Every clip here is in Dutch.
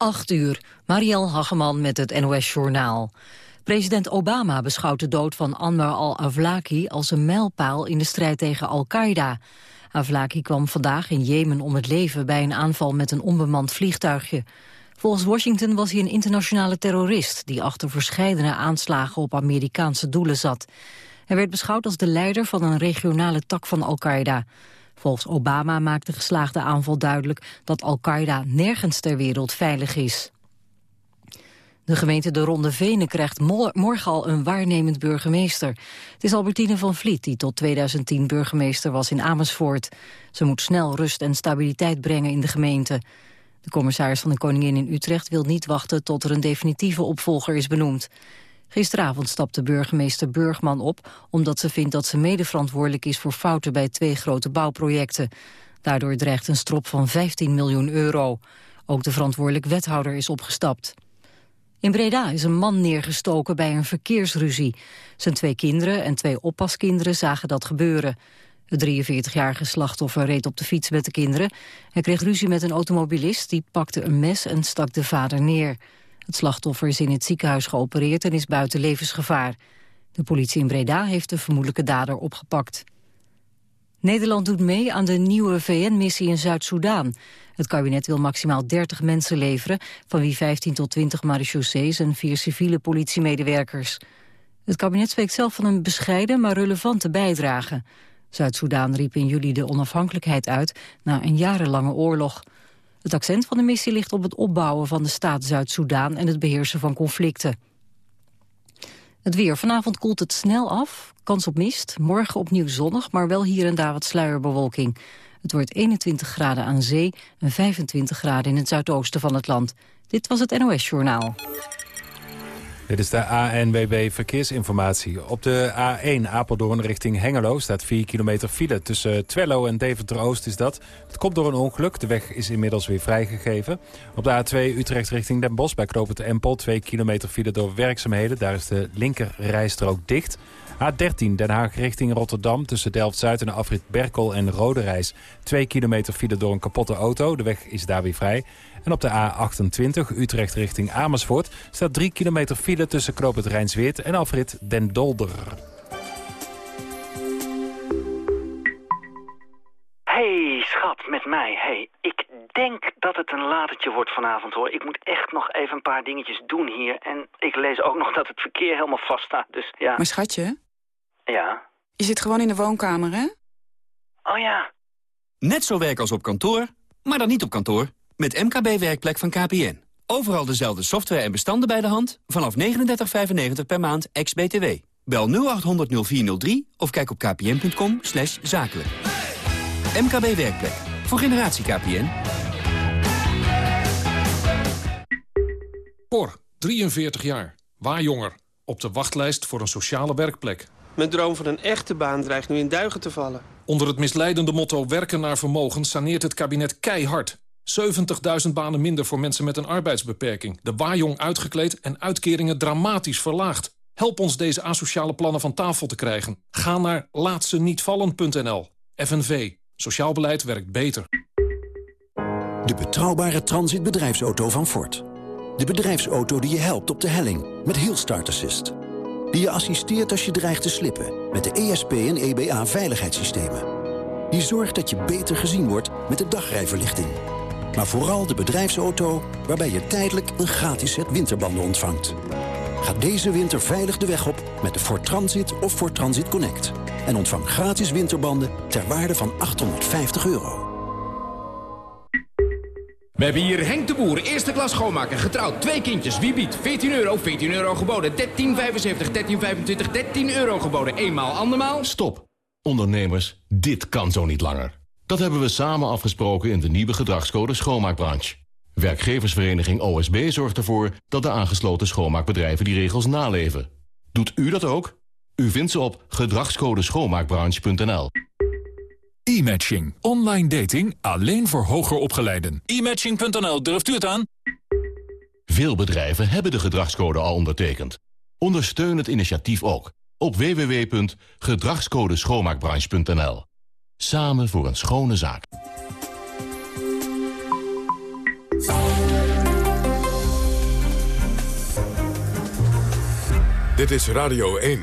8 uur, Marielle Hageman met het NOS Journaal. President Obama beschouwt de dood van Anwar al-Awlaki als een mijlpaal in de strijd tegen Al-Qaeda. Awlaki kwam vandaag in Jemen om het leven bij een aanval met een onbemand vliegtuigje. Volgens Washington was hij een internationale terrorist die achter verscheidene aanslagen op Amerikaanse doelen zat. Hij werd beschouwd als de leider van een regionale tak van Al-Qaeda. Volgens Obama maakt de geslaagde aanval duidelijk dat Al-Qaeda nergens ter wereld veilig is. De gemeente De Ronde Venen krijgt morgen al een waarnemend burgemeester. Het is Albertine van Vliet die tot 2010 burgemeester was in Amersfoort. Ze moet snel rust en stabiliteit brengen in de gemeente. De commissaris van de Koningin in Utrecht wil niet wachten tot er een definitieve opvolger is benoemd. Gisteravond stapte burgemeester Burgman op... omdat ze vindt dat ze medeverantwoordelijk is voor fouten bij twee grote bouwprojecten. Daardoor dreigt een strop van 15 miljoen euro. Ook de verantwoordelijk wethouder is opgestapt. In Breda is een man neergestoken bij een verkeersruzie. Zijn twee kinderen en twee oppaskinderen zagen dat gebeuren. Het 43-jarige slachtoffer reed op de fiets met de kinderen. Hij kreeg ruzie met een automobilist, die pakte een mes en stak de vader neer. Het slachtoffer is in het ziekenhuis geopereerd en is buiten levensgevaar. De politie in Breda heeft de vermoedelijke dader opgepakt. Nederland doet mee aan de nieuwe VN-missie in Zuid-Soedan. Het kabinet wil maximaal 30 mensen leveren... van wie 15 tot 20 marechaussees en vier civiele politiemedewerkers. Het kabinet spreekt zelf van een bescheiden, maar relevante bijdrage. Zuid-Soedan riep in juli de onafhankelijkheid uit... na een jarenlange oorlog. Het accent van de missie ligt op het opbouwen van de staat Zuid-Soedan... en het beheersen van conflicten. Het weer. Vanavond koelt het snel af. Kans op mist. Morgen opnieuw zonnig, maar wel hier en daar wat sluierbewolking. Het wordt 21 graden aan zee en 25 graden in het zuidoosten van het land. Dit was het NOS Journaal. Dit is de ANWB Verkeersinformatie. Op de A1 Apeldoorn richting Hengelo staat 4 kilometer file. Tussen Twello en Deventer-Oost is dat. Het komt door een ongeluk. De weg is inmiddels weer vrijgegeven. Op de A2 Utrecht richting Den Bosch bij knooppunt Empel. 2 kilometer file door werkzaamheden. Daar is de linker rijstrook dicht. A13 Den Haag richting Rotterdam tussen Delft-Zuid en de afrit Berkel en Roderijs. 2 kilometer file door een kapotte auto. De weg is daar weer vrij. En op de A28 Utrecht richting Amersfoort staat 3 kilometer file tussen Knoop het Rijnsweert en afrit Den Dolder. Hey schat, met mij. Hey, ik denk dat het een latertje wordt vanavond hoor. Ik moet echt nog even een paar dingetjes doen hier. En ik lees ook nog dat het verkeer helemaal vast staat. Dus ja. Maar schatje? Ja? Je zit gewoon in de woonkamer, hè? Oh ja. Net zo werk als op kantoor, maar dan niet op kantoor. Met MKB Werkplek van KPN. Overal dezelfde software en bestanden bij de hand. Vanaf 39,95 per maand, ex-BTW. Bel 0800 0403 of kijk op kpn.com slash zakelijk. MKB Werkplek. Voor generatie KPN. Cor, 43 jaar. Waar jonger. Op de wachtlijst voor een sociale werkplek. Mijn droom van een echte baan dreigt nu in duigen te vallen. Onder het misleidende motto werken naar vermogen saneert het kabinet keihard. 70.000 banen minder voor mensen met een arbeidsbeperking. De waaijong uitgekleed en uitkeringen dramatisch verlaagd. Help ons deze asociale plannen van tafel te krijgen. Ga naar laatstenietvallen.nl. FNV. Sociaal beleid werkt beter. De betrouwbare transitbedrijfsauto van Ford. De bedrijfsauto die je helpt op de helling met Hill Start Assist. Die je assisteert als je dreigt te slippen met de ESP en EBA veiligheidssystemen. Die zorgt dat je beter gezien wordt met de dagrijverlichting maar vooral de bedrijfsauto waarbij je tijdelijk een gratis set winterbanden ontvangt. Ga deze winter veilig de weg op met de Ford Transit of Ford Transit Connect. En ontvang gratis winterbanden ter waarde van 850 euro. We hebben hier Henk de Boer, eerste klas schoonmaker, getrouwd, twee kindjes. Wie biedt? 14 euro, 14 euro geboden, 13,75, 13,25, 13 euro geboden. Eenmaal, andermaal? Stop. Ondernemers, dit kan zo niet langer. Dat hebben we samen afgesproken in de nieuwe gedragscode schoonmaakbranche. Werkgeversvereniging OSB zorgt ervoor dat de aangesloten schoonmaakbedrijven die regels naleven. Doet u dat ook? U vindt ze op gedragscodeschoonmaakbranche.nl. E-matching. Online dating alleen voor hoger opgeleiden. E-matching.nl, durft u het aan? Veel bedrijven hebben de gedragscode al ondertekend. Ondersteun het initiatief ook op www.gedragscodeschoonmaakbranche.nl. Samen voor een schone zaak. Dit is Radio 1.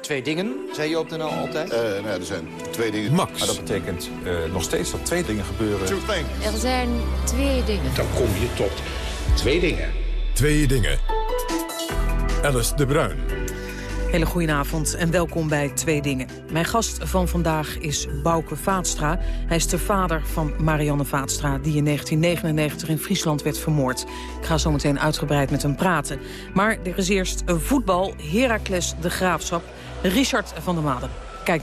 Twee dingen, zei je op de NL altijd? Uh, nou er zijn twee dingen. Max. Maar dat betekent eh, nog steeds dat twee dingen gebeuren. Two. Er zijn twee dingen. Dan kom je tot twee dingen. Twee dingen. Alice de Bruin. Hele goedenavond en welkom bij Twee Dingen. Mijn gast van vandaag is Bouke Vaatstra. Hij is de vader van Marianne Vaatstra... die in 1999 in Friesland werd vermoord. Ik ga zo meteen uitgebreid met hem praten. Maar er is eerst voetbal, Heracles de Graafschap. Richard van der Maden. Kijk.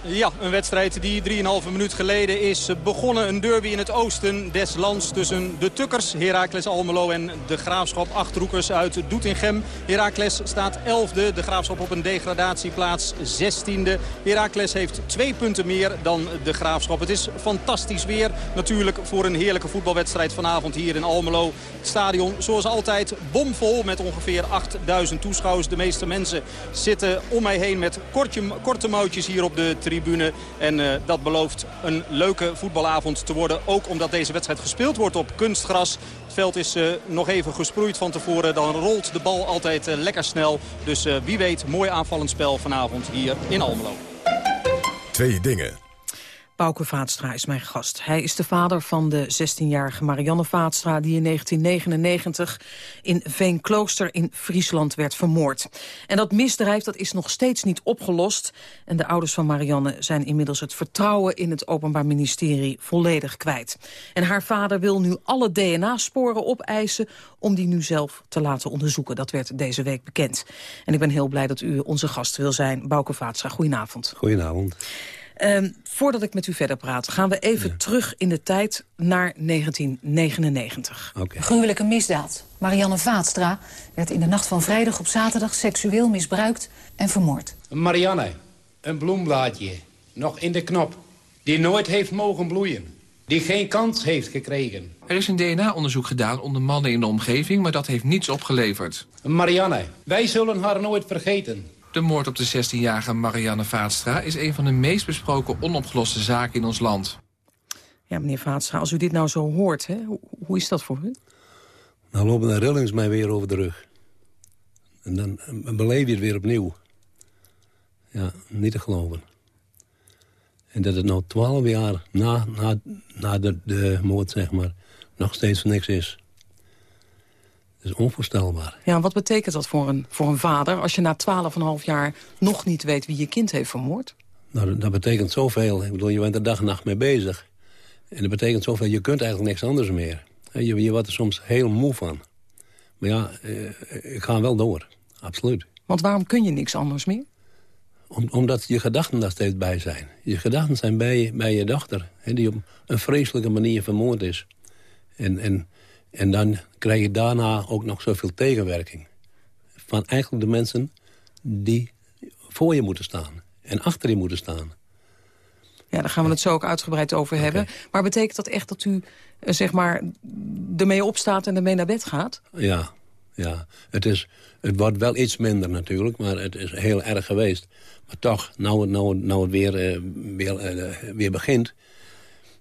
Ja, een wedstrijd die 3,5 minuut geleden is begonnen. Een derby in het oosten des lands tussen de Tukkers, Heracles Almelo en de Graafschap Achterhoekers uit Doetinchem. Heracles staat 11e, de Graafschap op een degradatieplaats 16e. Heracles heeft twee punten meer dan de Graafschap. Het is fantastisch weer natuurlijk voor een heerlijke voetbalwedstrijd vanavond hier in Almelo. Het stadion zoals altijd bomvol met ongeveer 8000 toeschouwers. De meeste mensen zitten om mij heen met kortje, korte hier op de tribune. En uh, dat belooft een leuke voetbalavond te worden. Ook omdat deze wedstrijd gespeeld wordt op kunstgras. Het veld is uh, nog even gesproeid van tevoren. Dan rolt de bal altijd uh, lekker snel. Dus wie weet, mooi aanvallend spel vanavond hier in Almelo. Twee dingen. Bouke Vaatstra is mijn gast. Hij is de vader van de 16-jarige Marianne Vaatstra... die in 1999 in Veenklooster in Friesland werd vermoord. En dat misdrijf dat is nog steeds niet opgelost. En de ouders van Marianne zijn inmiddels het vertrouwen... in het Openbaar Ministerie volledig kwijt. En haar vader wil nu alle DNA-sporen opeisen... om die nu zelf te laten onderzoeken. Dat werd deze week bekend. En ik ben heel blij dat u onze gast wil zijn. Bouke Vaatstra, goedenavond. Goedenavond. Um, voordat ik met u verder praat, gaan we even ja. terug in de tijd naar 1999. Okay. Gruwelijke misdaad. Marianne Vaatstra werd in de nacht van vrijdag op zaterdag seksueel misbruikt en vermoord. Marianne, een bloemblaadje, nog in de knop, die nooit heeft mogen bloeien. Die geen kans heeft gekregen. Er is een DNA-onderzoek gedaan onder mannen in de omgeving, maar dat heeft niets opgeleverd. Marianne, wij zullen haar nooit vergeten. De moord op de 16-jarige Marianne Vaatstra is een van de meest besproken onopgeloste zaken in ons land. Ja, meneer Vaatstra, als u dit nou zo hoort, hè, hoe, hoe is dat voor u? Nou lopen de rillings mij weer over de rug. En dan beleef je het weer opnieuw. Ja, niet te geloven. En dat het nou twaalf jaar na, na, na de, de moord, zeg maar, nog steeds niks is. Dat is onvoorstelbaar. Ja, wat betekent dat voor een, voor een vader... als je na 12,5 jaar nog niet weet wie je kind heeft vermoord? Nou, dat, betekent zoveel. Ik bedoel, je bent er dag en nacht mee bezig. En dat betekent zoveel, je kunt eigenlijk niks anders meer. Je, je wordt er soms heel moe van. Maar ja, eh, ik ga wel door. Absoluut. Want waarom kun je niks anders meer? Om, omdat je gedachten daar steeds bij zijn. Je gedachten zijn bij, bij je dochter. Hè, die op een vreselijke manier vermoord is. En... en en dan krijg je daarna ook nog zoveel tegenwerking. Van eigenlijk de mensen die voor je moeten staan. En achter je moeten staan. Ja, daar gaan we het zo ook uitgebreid over okay. hebben. Maar betekent dat echt dat u zeg maar, ermee opstaat en ermee naar bed gaat? Ja, ja. Het, is, het wordt wel iets minder natuurlijk, maar het is heel erg geweest. Maar toch, nou het, nou, nou het weer, weer, uh, weer begint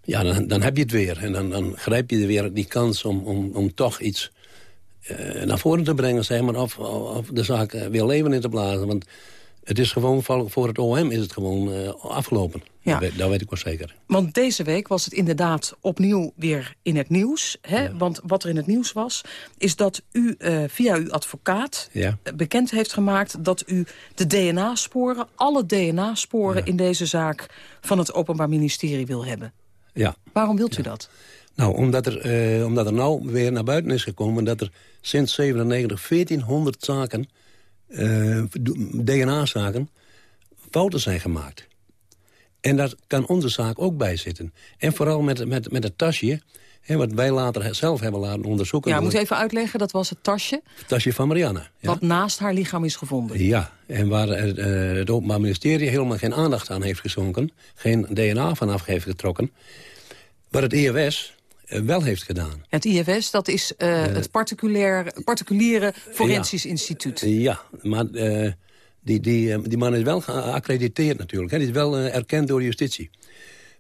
ja, dan, dan heb je het weer. En dan, dan grijp je weer die kans om, om, om toch iets uh, naar voren te brengen, zeg maar, of, of de zaak weer leven in te blazen. Want het is gewoon, voor het OM is het gewoon uh, afgelopen. Ja. Dat, weet, dat weet ik wel zeker. Want deze week was het inderdaad opnieuw weer in het nieuws. Hè? Ja. Want wat er in het nieuws was, is dat u uh, via uw advocaat ja. bekend heeft gemaakt... dat u de DNA-sporen, alle DNA-sporen in deze zaak... van het Openbaar Ministerie wil hebben. Ja. Waarom wilt u ja. dat? Nou, omdat er, uh, omdat er nou weer naar buiten is gekomen... dat er sinds 97 1400 zaken, uh, DNA-zaken, fouten zijn gemaakt. En daar kan onze zaak ook bij zitten. En vooral met, met, met het tasje, wat wij later zelf hebben laten onderzoeken. Ja, moet even uitleggen, dat was het tasje? Het tasje van Marianne. Ja. Wat naast haar lichaam is gevonden. Ja, en waar uh, het Openbaar Ministerie helemaal geen aandacht aan heeft gezonken... geen DNA vanaf heeft getrokken... Wat het IFS uh, wel heeft gedaan. Het IFS, dat is uh, uh, het particulier, particuliere forensisch ja, instituut. ja, maar die, die, die man is wel geaccrediteerd natuurlijk. Die is wel erkend door de justitie.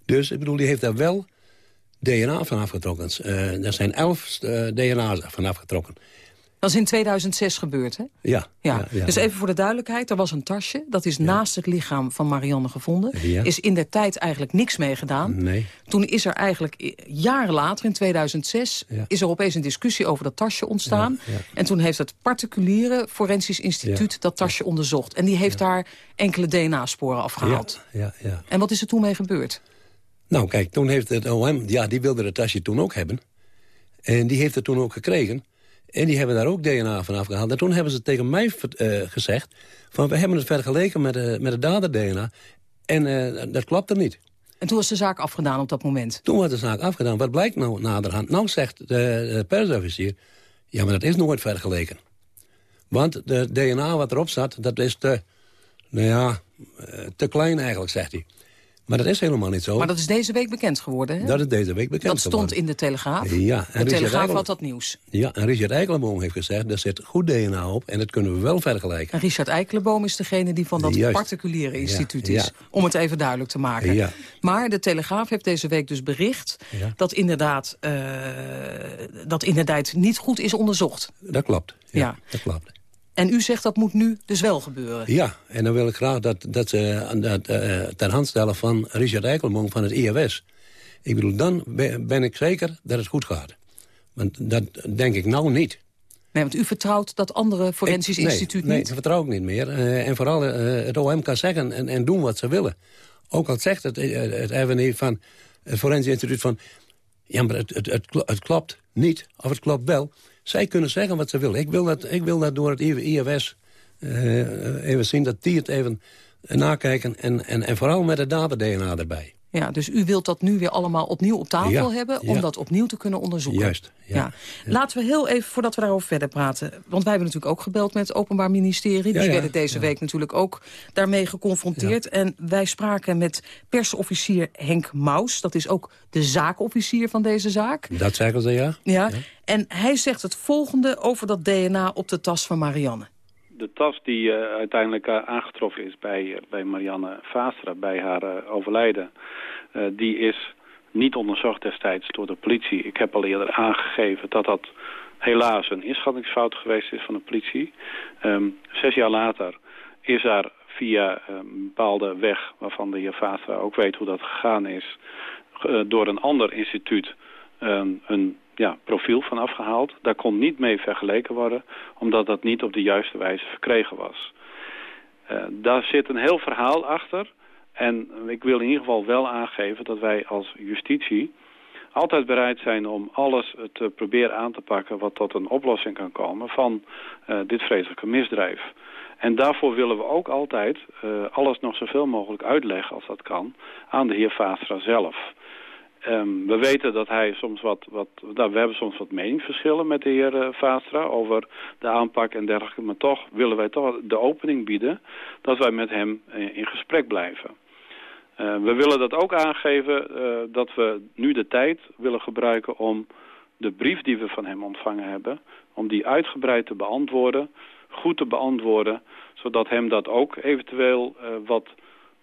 Dus ik bedoel, die heeft daar wel DNA van afgetrokken. er zijn elf DNA's van afgetrokken. Dat is in 2006 gebeurd, hè? Ja. Ja. Dus even voor de duidelijkheid, er was een tasje. Dat is naast het lichaam van Marianne gevonden. Ja. Is in der tijd eigenlijk niks mee gedaan. Nee. Toen is er eigenlijk jaren later, in 2006... is er opeens een discussie over dat tasje ontstaan. En toen heeft het particuliere forensisch instituut dat tasje onderzocht. En die heeft daar enkele DNA-sporen afgehaald. Ja, ja. En wat is er toen mee gebeurd? Nou, kijk, toen heeft het OM... Ja, die wilde het tasje toen ook hebben. En die heeft het toen ook gekregen. En die hebben daar ook DNA van afgehaald. En toen hebben ze tegen mij eh, gezegd... van we hebben het vergeleken met, eh, met het dader-DNA. En eh, dat klopt er niet. En toen was de zaak afgedaan op dat moment. Toen was de zaak afgedaan. Wat blijkt nou naderhand? Nou zegt de, de persofficier... ja, maar dat is nooit vergeleken. Want de DNA wat erop zat, dat is te... nou ja, te klein eigenlijk, zegt hij. Maar dat is helemaal niet zo. Maar dat is deze week bekend geworden, hè? Dat is deze week bekend Dat stond in de Telegraaf. Ja, en de Richard Telegraaf had dat nieuws. Ja, en Richard Eikelenboom heeft gezegd... er zit goed DNA op en dat kunnen we wel vergelijken. En Richard Eikelenboom is degene die van dat Juist. particuliere instituut ja. is. Om het even duidelijk te maken. Ja. Maar de Telegraaf heeft deze week dus bericht... Dat, inderdaad, eh, dat inderdaad niet goed is onderzocht. Dat klopt. Ja. dat klopt. En u zegt dat moet nu dus wel gebeuren. Ja, en dan wil ik graag dat, dat ze aan dat, eh, ter hand stellen van Richard Eikelenboom van het IRS. Ik bedoel, dan ben ik zeker dat het goed gaat. Want dat denk ik nou niet. Nee, want u vertrouwt dat andere forensisch Ik- nee, instituut nee, niet? dat vertrouw ik niet meer. Eh, en vooral eh, het OM kan zeggen en, en doen wat ze willen. Ook al zegt het, eh, het van het forensisch instituut van... ja, maar het, het, het klopt niet, of het klopt wel. Zij kunnen zeggen wat ze willen. Ik wil dat, ik wil dat door het IRS eh, even zien, dat die het even nakijken... en, en, en vooral met het data-DNA erbij. Ja, dus u wilt dat nu weer allemaal opnieuw op tafel Ja, hebben... om ja. dat opnieuw te kunnen onderzoeken. Juist, ja. Laten we heel even, voordat we daarover verder praten... want wij hebben natuurlijk ook gebeld met het Openbaar Ministerie. Dus ja, werden deze week natuurlijk ook daarmee geconfronteerd. En wij spraken met persofficier Henk Maus. Dat is ook de zaakofficier van deze zaak. Dat zeggen ze, ja? Ja. En hij zegt het volgende over dat DNA op de tas van Marianne. De tas die eh, uiteindelijk eh, aangetroffen is bij, eh, bij Marianne Vaastra, bij haar overlijden, die is niet onderzocht destijds door de politie. Ik heb al eerder aangegeven dat dat helaas een inschattingsfout geweest is van de politie. Ehm, zes jaar later is er via een bepaalde weg, waarvan de heer Vaastra ook weet hoe dat gegaan is, door een ander instituut ehm, een ja, profiel van afgehaald. Daar kon niet mee vergeleken worden, omdat dat niet op de juiste wijze verkregen was. Eh, daar zit een heel verhaal achter. En ik wil in ieder geval wel aangeven dat wij als justitie altijd bereid zijn om alles eh, te proberen aan te pakken wat tot een oplossing kan komen van eh, dit vreselijke misdrijf. En daarvoor willen we ook altijd alles nog zoveel mogelijk uitleggen als dat kan aan de heer Vaastra zelf. Ehm, we weten dat hij soms wat, wat nou, we hebben soms wat meningsverschillen met de heer Vaastra over de aanpak en dergelijke. Maar toch willen wij toch de opening bieden dat wij met hem eh, in gesprek blijven. Eh, we willen dat ook aangeven eh, dat we nu de tijd willen gebruiken om de brief die we van hem ontvangen hebben, om die uitgebreid te beantwoorden, goed te beantwoorden, zodat hem dat ook eventueel wat,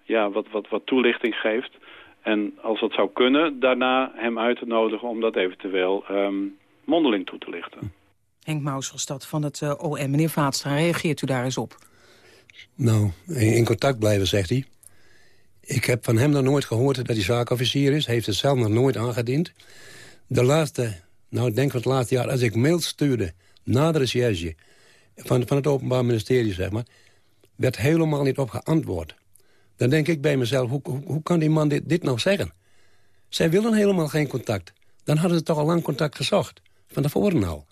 ja, wat, wat, wat toelichting geeft. En als dat zou kunnen, daarna hem uit te nodigen om dat eventueel ehm, mondeling toe te lichten. Henk Maus was dat van het eh, OM. Meneer Vaatstra, reageert u daar eens op? Nou, in, contact blijven, zegt hij. Ik heb van hem nog nooit gehoord dat hij zaakofficier is. Hij heeft het zelf nog nooit aangediend. De laatste, nou ik denk van het laatste jaar... als ik mails stuurde na de recherche van, van het Openbaar Ministerie, zeg maar... werd helemaal niet op geantwoord. Dan denk ik bij mezelf, hoe, hoe, hoe kan die man dit, dit nou zeggen? Zij willen helemaal geen contact. Dan hadden ze toch al lang contact gezocht. Van tevoren al.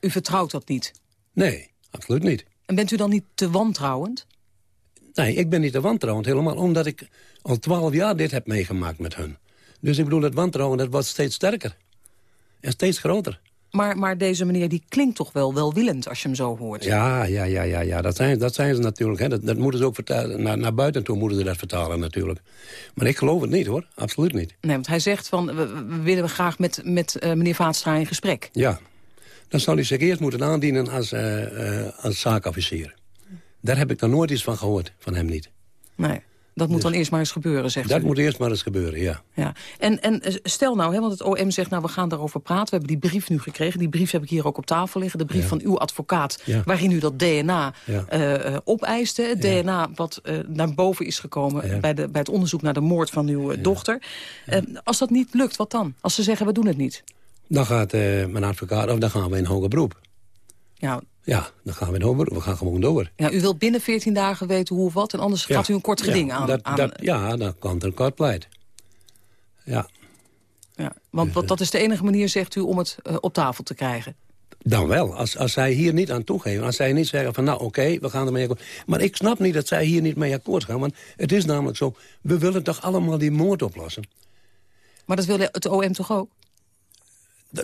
U vertrouwt dat niet? Nee, absoluut niet. En bent u dan niet te wantrouwend? Nee, ik ben niet te wantrouwend. Helemaal omdat ik al twaalf jaar dit heb meegemaakt met hun. Dus ik bedoel, dat wantrouwen dat wordt steeds sterker. En steeds groter. Maar, maar deze meneer die klinkt toch wel welwillend als je hem zo hoort? Ja, ja, ja, ja, ja. Dat, zijn, dat zijn ze natuurlijk. Hè. Dat, dat moeten ze ook vertalen. Naar, naar buiten toe moeten ze dat vertalen natuurlijk. Maar ik geloof het niet hoor. Absoluut niet. Nee, want hij zegt van, we, we willen graag met, met uh, meneer Vaatstra in gesprek. Ja. Dan zou hij zich eerst moeten aandienen als, uh, uh, als zaakofficier. Daar heb ik nog nooit iets van gehoord, van hem niet. Nee. Dat moet dan eerst maar eens gebeuren, zegt Dat u. moet eerst maar eens gebeuren, ja. Ja. En, en eh, stel nou, hè, want het OM zegt, nou, we gaan daarover praten. We hebben die brief nu gekregen. Die brief heb ik hier ook op tafel liggen. De brief Ja. van uw advocaat, Ja. waarin u dat DNA Ja. eh, eh, opeiste. Het DNA wat naar boven is gekomen bij, de, bij het onderzoek naar de moord van uw dochter. Eh, als dat niet lukt, wat dan? Als ze zeggen, we doen het niet. Dan gaat mijn advocaat, of dan gaan we in hoger beroep. Ja, Ja, dan gaan we beroep. We gaan gewoon door. ja, u wilt binnen 14 dagen weten hoe of wat. En anders gaat u een kort geding aan. Dat, aan dat, ja, dan komt er een kort pleit. Ja, ja. Want wat, dat is de enige manier, zegt u, om het eh, op tafel te krijgen. dan wel. Als, als zij hier niet aan toegeven. Als zij niet zeggen van nou oké, we gaan ermee akkoord. Maar ik snap niet dat zij hier niet mee akkoord gaan. Want het is namelijk zo, we willen toch allemaal die moord oplossen. Maar dat wil het OM toch ook?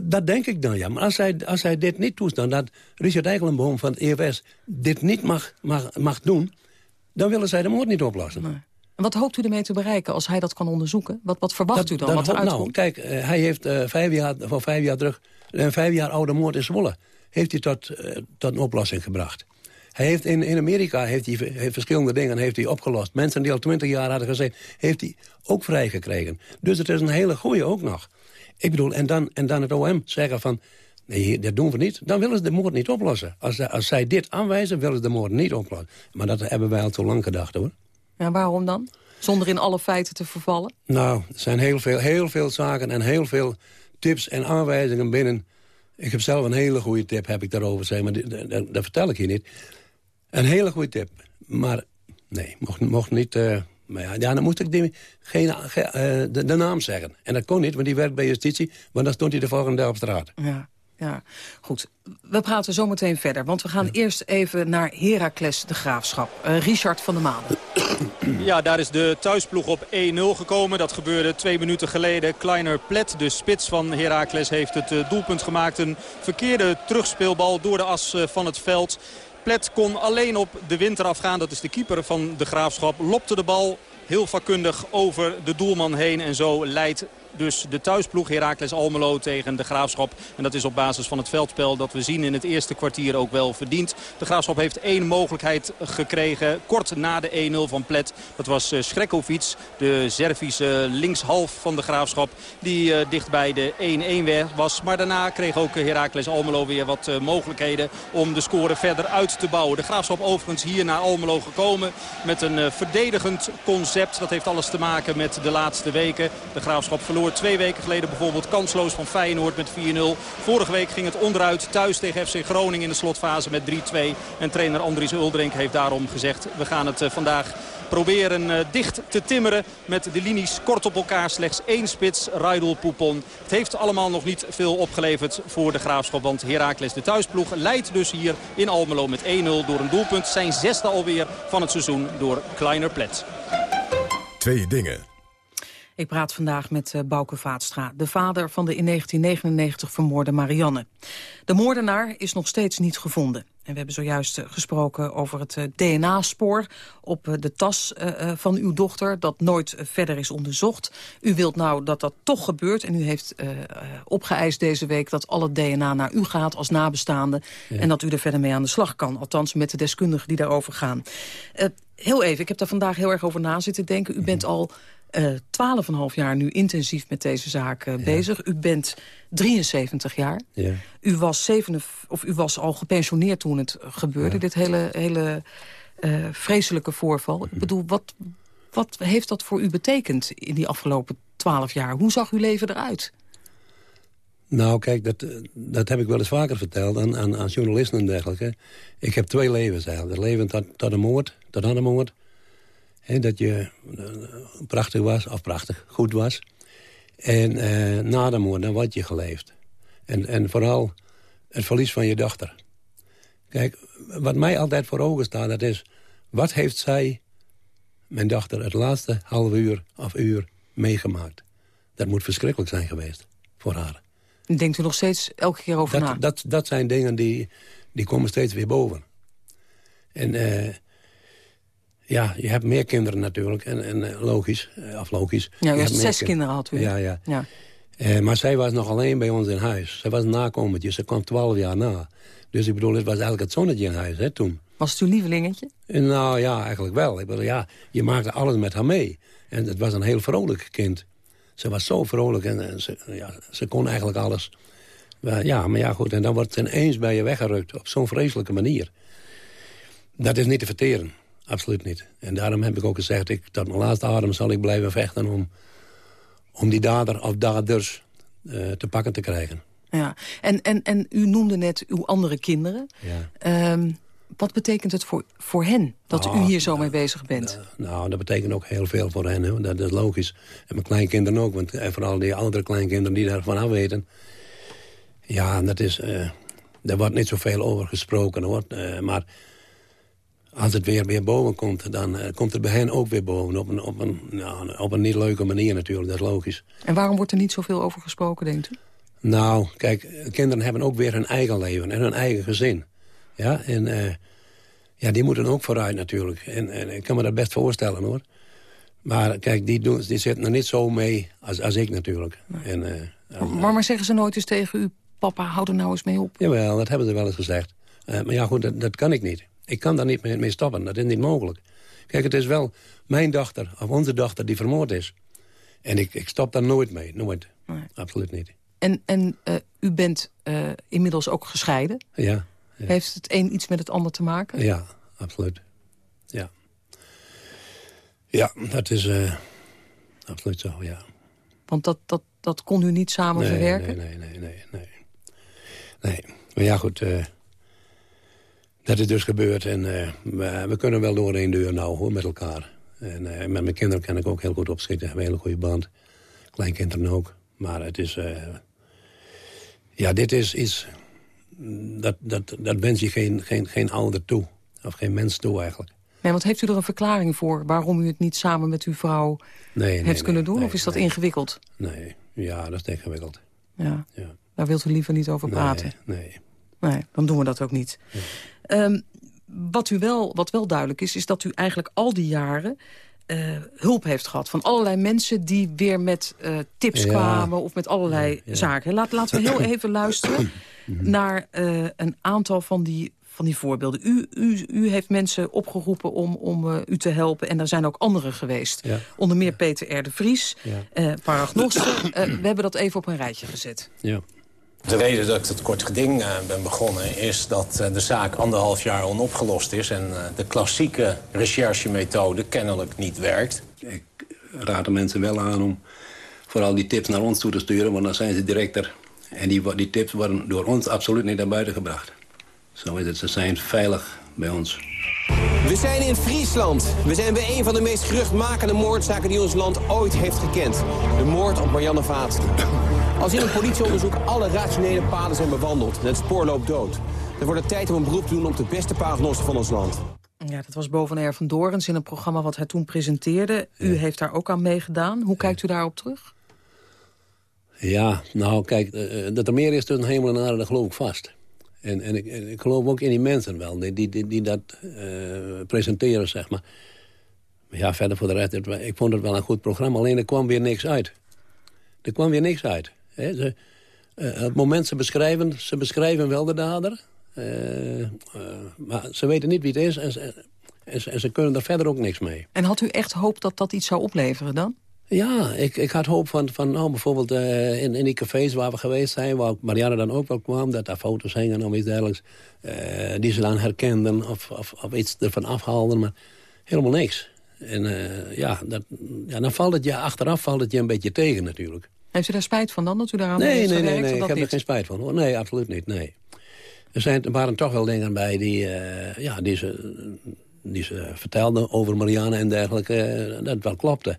Dat, denk ik dan, ja. Maar als zij, als zij dit niet toestaan, dat Richard Eikelenboom van het EFS dit niet mag, mag, mag doen... dan willen zij de moord niet oplossen. En wat hoopt u ermee te bereiken als hij dat kan onderzoeken? Wat, wat verwacht u dan? wat eruit nou, kijk, eh, hij heeft eh, vijf jaar, van vijf jaar terug... een vijf jaar oude moord in Zwolle... heeft hij tot, eh, tot een oplossing gebracht. Hij heeft in, in Amerika heeft hij, heeft verschillende dingen heeft hij opgelost. Mensen die al twintig jaar hadden gezeten, heeft hij ook vrijgekregen. Dus het is een hele goeie ook nog. Ik bedoel, en dan, en dan het OM zeggen van... nee, dat doen we niet, dan willen ze de moord niet oplossen. Als, zij- als zij dit aanwijzen, willen ze de moord niet oplossen. Maar dat hebben wij al te lang gedacht, hoor. Ja, waarom dan? Zonder in alle feiten te vervallen? Nou, er zijn heel veel, heel veel zaken en heel veel tips en aanwijzingen binnen. Ik heb zelf een hele goede tip, heb ik daarover gezegd, maar dat, vertel ik hier niet. Een hele goede tip, maar nee, mocht, mocht niet... eh, maar ja, ja, dan moest ik die, geen, ge- eh, de, de naam zeggen. En dat kon niet, want die werkt bij justitie, want dan stond hij de volgende dag op straat. Ja, ja. Goed. We praten zo meteen verder, want we gaan eerst even naar Heracles de Graafschap. Eh, Richard van der Maan. Ja, daar is de thuisploeg op 1-0 gekomen. Dat gebeurde twee minuten geleden. Kleiner Plet, de spits van Heracles, heeft het eh, doelpunt gemaakt. Een verkeerde terugspeelbal door de as van het veld. Plet kon alleen op de winter afgaan. Dat is de keeper van de Graafschap. Lopte de bal heel vakkundig over de doelman heen. En zo leidt dus de thuisploeg Heracles Almelo tegen de Graafschap. En dat is op basis van het veldspel dat we zien in het eerste kwartier ook wel verdiend. De Graafschap heeft één mogelijkheid gekregen kort na de 1-0 van Plet. Dat was eh, Schrekovic, de Servische linkshalf van de Graafschap. Die eh, dicht bij de 1-1 weg was. Maar daarna kreeg ook Heracles Almelo weer wat eh, mogelijkheden om de score verder uit te bouwen. De Graafschap overigens hier naar Almelo gekomen met een verdedigend concept. Dat heeft alles te maken met de laatste weken. De Graafschap verloor twee weken geleden bijvoorbeeld kansloos van Feyenoord met 4-0. Vorige week ging het onderuit thuis tegen FC Groningen in de slotfase met 3-2. En trainer Andries Uldrink heeft daarom gezegd... we gaan het eh, vandaag proberen eh, dicht te timmeren met de linies kort op elkaar. Slechts één spits, Raidel Poupon. Het heeft allemaal nog niet veel opgeleverd voor de Graafschap. Want Heracles, de thuisploeg, leidt dus hier in Almelo met 1-0 door een doelpunt. Zijn zesde alweer van het seizoen door Kleiner Plet. Twee dingen. Ik praat vandaag met uh, Bouke Vaatstra, de vader van de in 1999 vermoorde Marianne. De moordenaar is nog steeds niet gevonden. En we hebben zojuist uh, gesproken over het uh, DNA-spoor op de tas van uw dochter... dat nooit verder is onderzocht. U wilt nou dat dat toch gebeurt. En u heeft opgeëist deze week dat al het DNA naar u gaat als nabestaande... Ja. en dat u er verder mee aan de slag kan. Althans met de deskundigen die daarover gaan. heel even, ik heb daar vandaag heel erg over na zitten denken. U bent al... Twaalf en half jaar nu intensief met deze zaak ja. bezig. U bent 73 jaar. Ja. U, was zeven, of u was al gepensioneerd toen het gebeurde, ja. dit hele, hele uh, vreselijke voorval. Ik bedoel, wat, wat heeft dat voor u betekend in die afgelopen twaalf jaar? Hoe zag uw leven eruit? Nou, kijk, dat, dat heb ik wel eens vaker verteld aan, aan, aan journalisten en dergelijke. Ik heb twee levens eigenlijk. Het leven tot, tot de moord, tot aan de moord. He, dat je uh, prachtig was, of prachtig, goed was. En uh, na de moord, dan wat je geleefd. En, en vooral het verlies van je dochter. Kijk, wat mij altijd voor ogen staat, dat is... wat heeft zij, mijn dochter, het laatste half uur of uur meegemaakt? Dat moet verschrikkelijk zijn geweest voor haar. Denkt u nog steeds elke keer over dat, na? Dat, dat zijn dingen die, die komen steeds weer boven. En... Uh, ja, je hebt meer kinderen natuurlijk. En, en logisch, of logisch. Ja, je hebt zes kinderen, kinderen had u. Ja, ja. ja. Uh, maar zij was nog alleen bij ons in huis. Zij was een nakomertje, ze kwam twaalf jaar na. Dus ik bedoel, het was eigenlijk het zonnetje in huis hè, toen. Was het uw lievelingetje? Nou ja, eigenlijk wel. Ik bedoel, ja, je maakte alles met haar mee. En het was een heel vrolijk kind. Ze was zo vrolijk en, ze, ja, ze kon eigenlijk alles. Maar, ja, maar ja, goed. En dan wordt het ineens bij je weggerukt op zo'n vreselijke manier. Dat is niet te verteren. Absoluut niet. En daarom heb ik ook gezegd, ik, tot mijn laatste adem zal ik blijven vechten... om, om die dader of daders uh, te pakken te krijgen. Ja, en, en, en u noemde net uw andere kinderen. Ja. Um, wat betekent het voor, voor hen dat Ah, u hier zo mee bezig bent? Nou, dat betekent ook heel veel voor hen, hè. Dat is logisch. En mijn kleinkinderen ook, want en vooral die oudere kleinkinderen die daarvan af weten. Ja, dat is, uh, daar wordt niet zoveel over gesproken, hoor. Uh, maar als het weer weer boven komt, dan uh, komt het bij hen ook weer boven. Op een, op, een, nou, op een niet leuke manier natuurlijk, dat is logisch. En waarom wordt er niet zoveel over gesproken, denkt u? Nou, kijk, kinderen hebben ook weer hun eigen leven en hun eigen gezin. Ja, en uh, ja, die moeten ook vooruit natuurlijk. En, en, ik kan me dat best voorstellen, hoor. Maar kijk, die, doen, die zitten er niet zo mee als, als ik natuurlijk. Nee. En, uh, maar, maar zeggen ze nooit eens tegen u... papa, hou er nou eens mee op? Jawel, dat hebben ze wel eens gezegd. Maar ja, goed, dat, dat kan ik niet. Ik kan daar niet mee, mee stoppen, dat is niet mogelijk. Kijk, het is wel mijn dochter, of onze dochter, die vermoord is. En ik, ik stop daar nooit mee, nooit. Nee. Absoluut niet. En, en uh, u bent uh, inmiddels ook gescheiden. Ja, ja, Heeft het een iets met het ander te maken? Ja, absoluut. Ja. Ja, dat is uh, absoluut zo, ja. Want dat, dat, dat kon u niet samen nee, verwerken? Nee, nee, nee, nee, nee. Nee, maar ja, goed... dat is dus gebeurd en we, we, kunnen wel door één deur nou, hoor, met elkaar. En met mijn kinderen kan ik ook heel goed opschieten. We hebben een hele goede band. Kleinkinderen ook. Maar het is... Ja, dit is iets... Dat, dat, dat wens je geen, geen, geen ouder toe. Of geen mens toe eigenlijk. Nee, want heeft u er een verklaring voor... waarom u het niet samen met uw vrouw nee, heeft nee, kunnen doen? Nee, of is dat ingewikkeld? Nee, ja, dat is ingewikkeld. Ja. ja. Daar wilt u liever niet over praten? Nee, nee. dan doen we dat ook niet. Ja. Um, wat, u wel, wat wel duidelijk is, is dat u eigenlijk al die jaren... Uh, hulp heeft gehad van allerlei mensen die weer met uh, tips ja. kwamen... of met allerlei ja, zaken. Laat, laten we heel even luisteren naar uh, een aantal van die, van die voorbeelden. U, u, u heeft mensen opgeroepen om, om u te helpen en er zijn ook anderen geweest. Onder meer Peter R. de Vries, ja. we hebben dat even op een rijtje gezet. Ja. De reden dat ik het kort geding uh, ben begonnen... is dat uh, de zaak anderhalf jaar onopgelost is... en uh, de klassieke recherchemethode kennelijk niet werkt. Ik raad de mensen wel aan om vooral die tips naar ons toe te sturen... want dan zijn ze directer. En die, die tips worden door ons absoluut niet naar buiten gebracht. Zo is het, ze zijn veilig bij ons. We zijn in Friesland. We zijn bij een van de meest geruchtmakende moordzaken die ons land ooit heeft gekend. De moord op Marianne Vaatstra. Als in een politieonderzoek alle rationele paden zijn bewandeld en het spoor loopt dood... dan wordt het tijd om een beroep te doen op de beste paragnosten van ons land. Ja, dat was Bovenair van Dorens in een programma wat hij toen presenteerde. U heeft daar ook aan meegedaan. Hoe kijkt u daarop terug? Ja, nou kijk, uh, dat er meer is tussen hemel en aarde, dat geloof ik vast. En, en ik, ik, geloof ook in die mensen wel, die, die, die, die dat uh, presenteren, zeg maar. Maar ja, verder voor de rest, ik vond het wel een goed programma. Alleen er kwam weer niks uit. Er kwam weer niks uit. Ze, uh, het moment ze beschrijven, ze beschrijven wel de dader. Uh, uh, maar ze weten niet wie het is en ze, en, ze, en ze kunnen er verder ook niks mee. En had u echt hoop dat dat iets zou opleveren dan? Ja, ik, ik had hoop van, van nou, bijvoorbeeld in, in die cafés waar we geweest zijn... waar Marianne dan ook wel kwam, dat daar foto's hingen of iets dergelijks... die ze dan herkenden of, of, of iets ervan afhaalden, maar helemaal niks. En ja, dat, ja, dan valt het je achteraf valt het je een beetje tegen natuurlijk. Heeft u daar spijt van dan, dat u daar aan nee, nee? Nee, nee, ik heb er geen spijt van. Hoor. Nee, absoluut niet, nee. Er, zijn, er waren toch wel dingen bij die, uh, ja, die, ze, die ze vertelden over Marianne en dergelijke. Uh, dat wel klopte.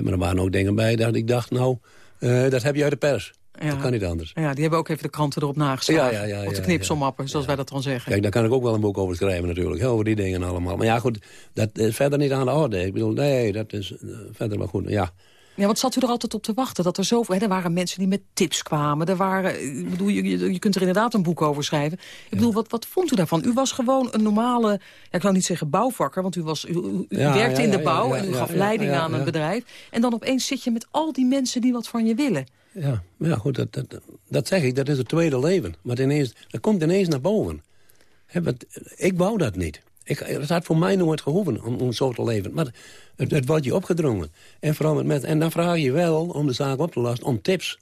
Maar er waren ook dingen bij dat ik dacht, nou, uh, dat heb je uit de pers. Ja. Dat kan niet anders. Ja, die hebben ook even de kranten erop nageslagen. Ja, ja, ja, of de knipselmappen, zoals wij dat dan zeggen. Kijk, daar kan ik ook wel een boek over schrijven natuurlijk. Over die dingen allemaal. Maar ja, goed, dat is verder niet aan de orde. Ik bedoel, nee, dat is verder wel goed. Ja, ja, wat zat u er altijd op te wachten? Dat er zoveel, hè, er waren mensen die met tips kwamen. Er waren, ik bedoel, je, je, kunt er inderdaad een boek over schrijven. Ik bedoel, wat, wat vond u daarvan? U was gewoon een normale, ja, ik wil niet zeggen bouwvakker... want u, was, u, u ja, werkte in de bouw en u gaf leiding aan een bedrijf. En dan opeens zit je met al die mensen die wat van je willen. Ja, ja goed, dat, dat, dat zeg ik, dat is het tweede leven. Maar ineens, dat komt ineens naar boven. He, want ik wou dat niet. Ik, het had voor mij nooit gehoeven om, om zo te leven. Maar het, het wordt je opgedrongen. En, vooral met, en dan vraag je wel, om de zaak op te lossen, om tips.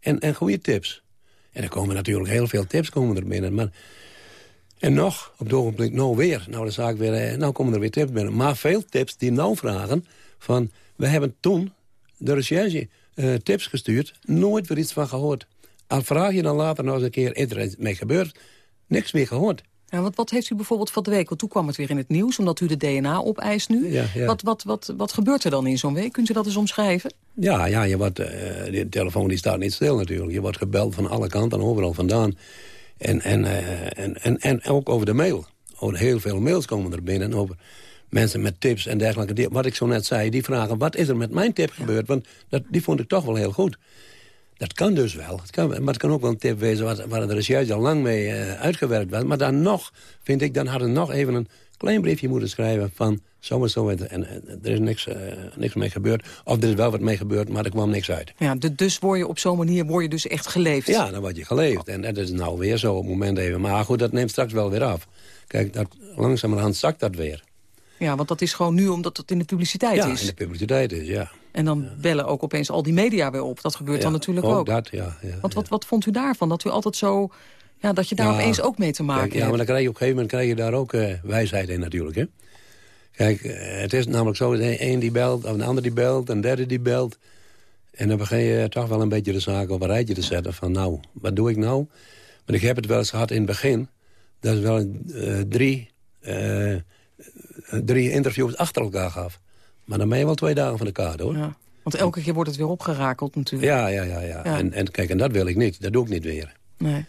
En, en goede tips. En er komen natuurlijk heel veel tips komen er binnen. Maar, en nog, op het ogenblik, nou weer. Nou, de zaak weer, eh, nou komen er weer tips binnen. Maar veel tips die nou vragen van... we hebben toen de recherche uh, tips gestuurd, nooit weer iets van gehoord. Al vraag je dan later nog eens een keer, is er mee gebeurd? Niks meer gehoord. Ja, wat, wat heeft u bijvoorbeeld van de week? Want toen kwam het weer in het nieuws, omdat u de DNA opeist nu. Ja, ja. Wat, wat, wat, wat gebeurt er dan in zo'n week? Kunt u dat eens omschrijven? Ja, ja je wordt, uh, de telefoon die staat niet stil natuurlijk. Je wordt gebeld van alle kanten, overal vandaan. En, en, uh, en, en, en ook over de mail. Over heel veel mails komen er binnen over mensen met tips en dergelijke. Wat ik zo net zei, die vragen, wat is er met mijn tip gebeurd? Want dat, die vond ik toch wel heel goed. Dat kan dus wel. Het kan, maar het kan ook wel een tip wezen waar, waar de recherche al lang mee uh, uitgewerkt was. Maar dan nog, vind ik, dan hadden nog even een klein briefje moeten schrijven van zo en zo. En, en er is niks, uh, niks mee gebeurd. Of er is wel wat mee gebeurd, maar er kwam niks uit. Ja, dus word je op zo'n manier word je dus echt geleefd? Ja, dan word je geleefd. En dat is nou weer zo op het moment even. Maar goed, dat neemt straks wel weer af. Kijk, dat, langzamerhand zakt dat weer. Ja, want dat is gewoon nu omdat het in de publiciteit ja, is. in de publiciteit is, ja. En dan ja. bellen ook opeens al die media weer op. Dat gebeurt ja, dan natuurlijk ook. ook. dat, ja. ja wat, wat, wat vond u daarvan? Dat u altijd zo... Ja, dat je daar opeens ook mee te maken kijk, hebt. Ja, maar dan krijg je op een gegeven moment krijg je daar ook uh, wijsheid in natuurlijk, hè. Kijk, uh, het is namelijk zo, de een die belt, of een ander die belt, een derde die belt. En dan begin je toch wel een beetje de zaak op een rijtje te zetten. Van nou, wat doe ik nou? Want ik heb het wel eens gehad in het begin. Dat is wel uh, drie drie interviews achter elkaar gaf. Maar dan ben je wel twee dagen van elkaar, hoor. Ja, want elke keer wordt het weer opgerakeld natuurlijk. Ja, ja, ja. ja. ja. En, en kijk, en dat wil ik niet. Dat doe ik niet weer. Nee.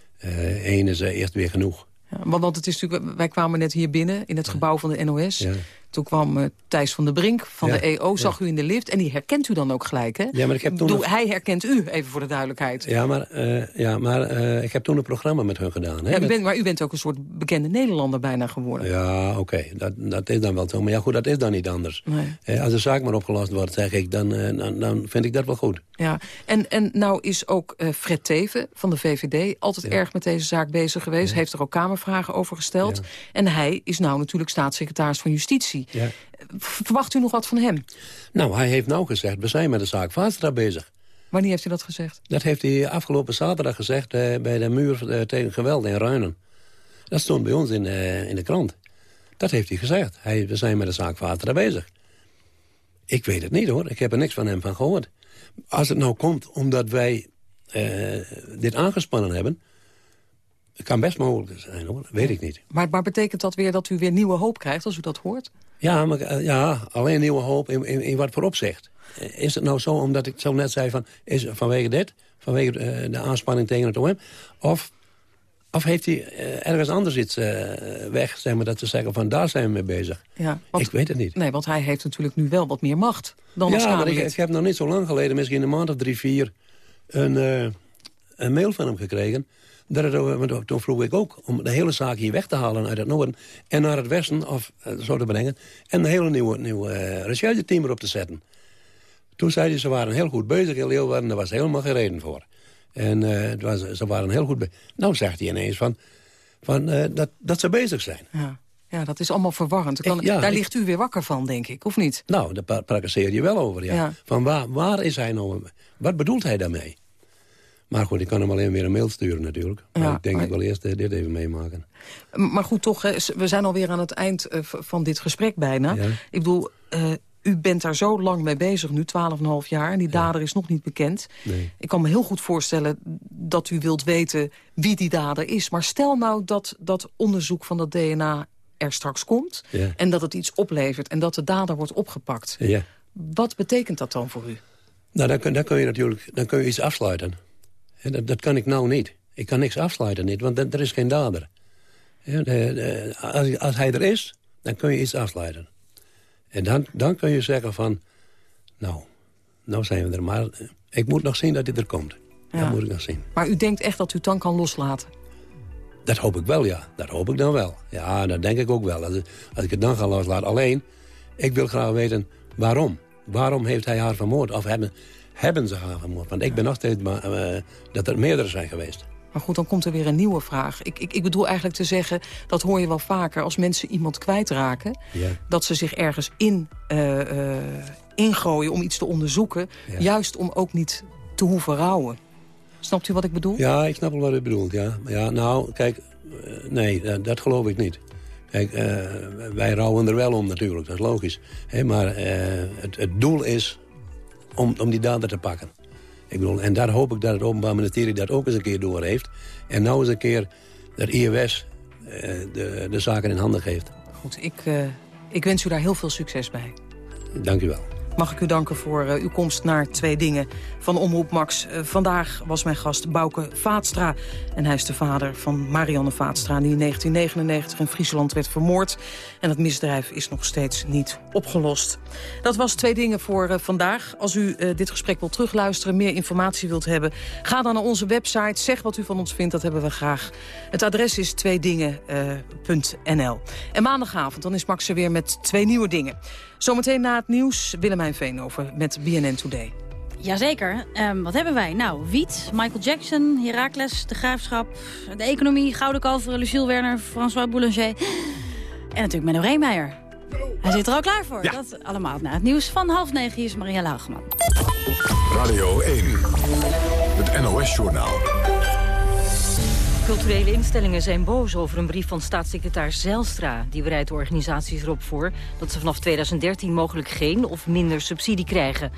Eén uh, is uh, eerst weer genoeg. Ja, want, want het is natuurlijk, wij kwamen net hier binnen in het gebouw van de NOS. Toen kwam uh, Thijs van der Brink van de EO, zag u in de lift. En die herkent u dan ook gelijk, hè? Ja, maar ik heb toen Doe, Hij herkent u, even voor de duidelijkheid. Ja, maar, uh, ja, maar uh, ik heb toen een programma met hun gedaan. Hè? Ja, u bent, maar u bent ook een soort bekende Nederlander bijna geworden. Ja, oké. Okay. Dat, dat is dan wel zo. Maar ja, goed, dat is dan niet anders. Nee. als de zaak maar opgelost wordt, zeg ik, dan, dan, dan vind ik dat wel goed. Ja, en, en nou is ook Fred Teven van de VVD altijd ja. erg met deze zaak bezig geweest. Ja. Heeft er ook Kamervragen over gesteld. En hij is nou natuurlijk staatssecretaris van Justitie. Ja. Verwacht u nog wat van hem? Nou, hij heeft nou gezegd, we zijn met de zaak Vaatstra bezig. Wanneer heeft hij dat gezegd? Dat heeft hij afgelopen zaterdag gezegd uh, bij de muur uh, tegen geweld in Ruinen. Dat stond bij ons in, uh, in de krant. Dat heeft hij gezegd. Hij, we zijn met de zaak Vaatstra bezig. Ik weet het niet hoor, ik heb er niks van hem van gehoord. Als het nou komt omdat wij dit aangespannen hebben... Het kan best mogelijk zijn, hoor. weet ik niet. Maar, maar betekent dat weer dat u weer nieuwe hoop krijgt als u dat hoort? Ja, maar, ja alleen nieuwe hoop in, in, in wat voor opzicht. Is het nou zo, omdat ik zo net zei, van, is vanwege dit? Vanwege uh, de aanspanning tegen het OM? Of, of heeft hij uh, ergens anders iets uh, weg, zeg maar, dat ze zeggen van daar zijn we mee bezig? Ja, want, ik weet het niet. Nee, want hij heeft natuurlijk nu wel wat meer macht dan als Ja, maar ik, ik, heb nog niet zo lang geleden, misschien een maand of drie, vier... een, een mail van hem gekregen toen vroeg ik ook om de hele zaak hier weg te halen uit het noorden... en naar het westen, of zo te brengen... en een hele nieuwe, nieuwe recherche-team erop te zetten. Toen zei hij, ze waren heel goed bezig in Leeuwarden... daar was helemaal geen reden voor. En uh, het was, ze waren heel goed bezig. Nou zegt hij ineens van, van, dat, dat ze bezig zijn. Ja. Ja, dat is allemaal verwarrend. Kan, ik, ja, daar ik, ligt u weer wakker van, denk ik, of niet? Nou, daar prakkeseer je wel over, ja. ja. Van waar, waar is hij nou... Wat bedoelt hij daarmee? Maar goed, ik kan hem alleen weer een mail sturen natuurlijk. Maar ja, ik denk maar... ik wel eerst uh, dit even meemaken. Maar goed, toch, we zijn alweer aan het eind van dit gesprek bijna. Ik bedoel, uh, u bent daar zo lang mee bezig nu, 12,5 jaar. En die dader ja. is nog niet bekend. Nee. Ik kan me heel goed voorstellen dat u wilt weten wie die dader is. Maar stel nou dat dat onderzoek van dat DNA er straks komt... Ja. en dat het iets oplevert en dat de dader wordt opgepakt. Ja. Wat betekent dat dan voor u? Nou, dan kun, dan kun je natuurlijk dan kun je iets afsluiten. Dat, dat, kan ik nou niet. Ik kan niks afsluiten niet, want er is geen dader. Als, hij er is, dan kun je iets afsluiten. En dan, dan kun je zeggen van... Nou, nou zijn we er, maar ik moet nog zien dat hij er komt. Ja. Dat moet ik nog zien. Maar u denkt echt dat u het dan kan loslaten? Dat hoop ik wel, ja. Dat hoop ik dan wel. Ja, dat denk ik ook wel. Als, als ik het dan ga loslaten. Alleen, ik wil graag weten waarom. Waarom heeft hij haar vermoord? Of hebben, hebben ze haar vermoord? Want ik ben nog steeds uh, dat er meerdere zijn geweest. Maar goed, dan komt er weer een nieuwe vraag. Ik, ik, ik bedoel eigenlijk te zeggen, dat hoor je wel vaker... als mensen iemand kwijtraken, Ja. dat ze zich ergens in, eh, ingooien om iets te onderzoeken. Juist om ook niet te hoeven rouwen. Snapt u wat ik bedoel? Ja, ik snap wel wat u bedoelt, ja. ja nou, kijk, eh, nee, dat, dat geloof ik niet. Kijk, wij rouwen er wel om natuurlijk, dat is logisch. Maar het, het doel is om, om die dader te pakken. Ik bedoel, en daar hoop ik dat het Openbaar Ministerie dat ook eens een keer door heeft. En nou eens een keer dat IWS eh, de, de zaken in handen geeft. Goed, ik, eh, ik wens u daar heel veel succes bij. Dank u wel. Mag ik u danken voor eh, uw komst naar Twee Dingen van Omroep Max. Eh, vandaag was mijn gast Bouke Vaatstra. En hij is de vader van Marianne Vaatstra... die in 1999 in Friesland werd vermoord. En het misdrijf is nog steeds niet opgelost. Dat was Twee Dingen voor eh, vandaag. Als u dit gesprek wilt terugluisteren, meer informatie wilt hebben... ga dan naar onze website, zeg wat u van ons vindt, dat hebben we graag. Het adres is tweedingen.nl. en maandagavond dan is Max er weer met twee nieuwe dingen. Zometeen na het nieuws Willemijn Veenhoven met BNN Today. Jazeker. Ehm, wat hebben wij? Nou, Wiet, Michael Jackson, Heracles, De Graafschap... de economie, Gouden Kalveren, Lucille Werner, François Boulanger... en natuurlijk Menno Reemeijer. Hij zit er al klaar voor. Dat allemaal na het nieuws van half negen. Hier is Maria Laagman. Radio 1, het NOS-journaal. Culturele instellingen zijn boos over een brief van staatssecretaris Zijlstra. Die bereidt organisaties erop voor dat ze vanaf 2013 mogelijk geen of minder subsidie krijgen.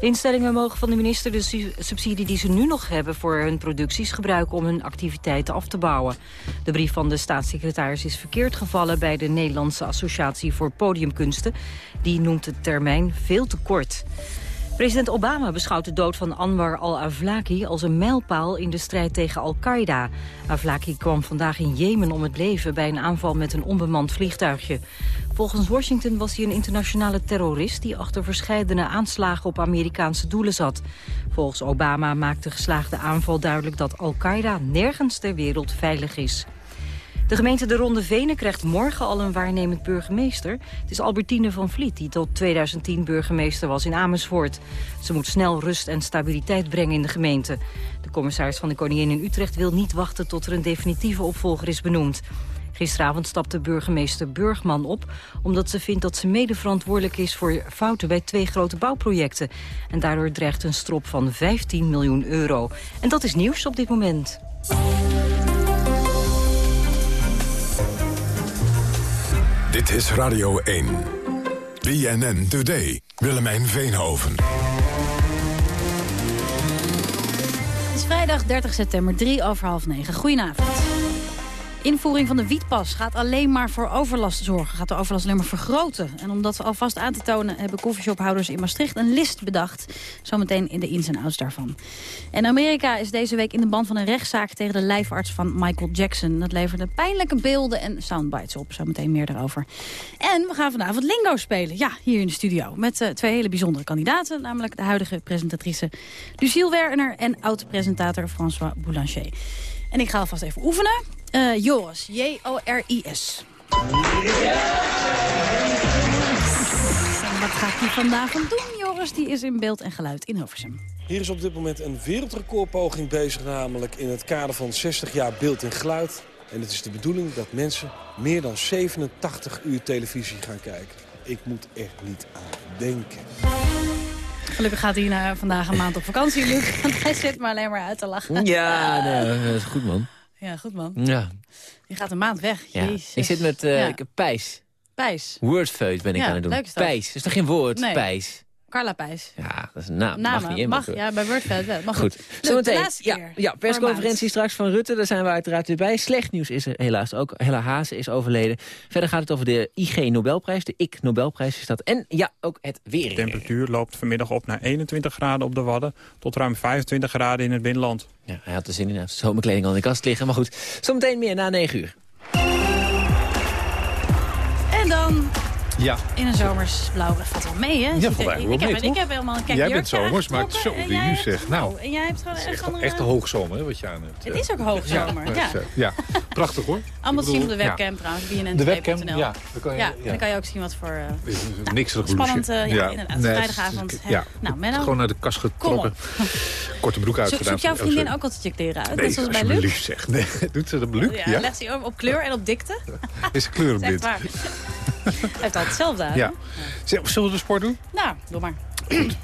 De instellingen mogen van de minister de su- subsidie die ze nu nog hebben voor hun producties gebruiken om hun activiteiten af te bouwen. De brief van de staatssecretaris is verkeerd gevallen bij de Nederlandse Associatie voor Podiumkunsten. Die noemt de termijn veel te kort. President Obama beschouwt de dood van Anwar al-Awlaki als een mijlpaal in de strijd tegen Al-Qaeda. Awlaki kwam vandaag in Jemen om het leven bij een aanval met een onbemand vliegtuigje. Volgens Washington was hij een internationale terrorist die achter verscheidene aanslagen op Amerikaanse doelen zat. Volgens Obama maakt de geslaagde aanval duidelijk dat Al-Qaeda nergens ter wereld veilig is. De gemeente De Ronde Venen krijgt morgen al een waarnemend burgemeester. Het is Albertine van Vliet, die tot 2010 burgemeester was in Amersfoort. Ze moet snel rust en stabiliteit brengen in de gemeente. De commissaris van de Koningin in Utrecht wil niet wachten tot er een definitieve opvolger is benoemd. Gisteravond stapte burgemeester Burgman op... omdat ze vindt dat ze mede verantwoordelijk is voor fouten bij twee grote bouwprojecten. En daardoor dreigt een strop van 15 miljoen euro. En dat is nieuws op dit moment. Dit is Radio 1. BNN Today. Willemijn Veenhoven. Het is vrijdag 30 september, 3 over half 9. Goedenavond. Invoering van de wietpas gaat alleen maar voor overlast zorgen. Gaat de overlast alleen maar vergroten. En om dat alvast aan te tonen hebben koffieshophouders in Maastricht een list bedacht. Zometeen in de ins en outs daarvan. En Amerika is deze week in de band van een rechtszaak tegen de lijfarts van Michael Jackson. Dat leverde pijnlijke beelden en soundbites op. Zometeen meer daarover. En we gaan vanavond Lingo spelen. Ja, hier in de studio. Met eh, twee hele bijzondere kandidaten. Namelijk de huidige presentatrice Lucille Werner en oud-presentator François Boulanger. En ik ga alvast even oefenen. Eh, Joris, J-O-R-I-S. En wat gaat hij vanavond doen, Joris? Die is in beeld en geluid in Hilversum. Hier is op dit moment een wereldrecordpoging bezig, namelijk in het kader van 60 jaar beeld en geluid. En het is de bedoeling dat mensen meer dan 87 uur televisie gaan kijken. Ik moet echt niet aan denken. Gelukkig gaat hij vandaag een maand op vakantie, Luc. Want hij zit maar alleen maar uit te lachen. Ja, nee, dat is goed, man. Ja, goed man. Ja. Je gaat een maand weg. ja. Jezus. Ik zit met uh, Ja. Pijs. Pijs. Wordfeut ben ik aan het doen. leuk is dat. Pijs. Is toch geen woord? Nee. Pijs. Carla Pijs. Ja, dat is een naam. Namen. Mag niet in. Mag, maar- ja, bij Wordfeud wel. Mag Goed. Zometeen. de laatste Ja, keer. ja, persconferentie straks van Rutte. Daar zijn we uiteraard weer bij. Slecht nieuws is er helaas ook. Hella Haase is overleden. Verder gaat het over de IG Nobelprijs. De Ik Nobelprijs is dat. En ja, ook het weer. De temperatuur loopt vanmiddag op naar 21 graden op de Wadden... tot ruim 25 graden in het binnenland. Ja, hij had er zin in. Hij zomerkleding al in de kast liggen. Maar goed, zometeen meer na 9 uur. En dan Ja. in een zomers blauw. Valt wel mee, hè? Ja, Ziet valt eigenlijk ik, heb, ik heb helemaal een kijk Jij bent zomers, maar zo, nu hebt- zegt. Nou, Oh, en jij hebt gewoon echt echt, andere... echt de hoogzomer hè, wat je aan hebt. Het is ook hoogzomer, Ja, ja. eh, ja. Prachtig hoor. Allemaal zien op de webcam trouwens, BNN De webcam, ja. Dan kan je, ja, ja. en dan kan je ook zien wat voor... eh, nou, Niks erop spannend, eh, ja, inderdaad. Vrijdagavond. Nou, Menno, Gewoon naar de kast getrokken. op. Korte broek uitgedaan. Zoekt jouw Oh, vriendin ook altijd je kleren uit? Net zoals bij Luc? zeg. Nee, doet ze dat bij Luc? Ja, Ja? legt hij op, op kleur en op dikte. Is ze is kleurenblind? echt waar. Hij heeft altijd hetzelfde aan. Ja. Zullen we de sport doen? Nou, doe maar.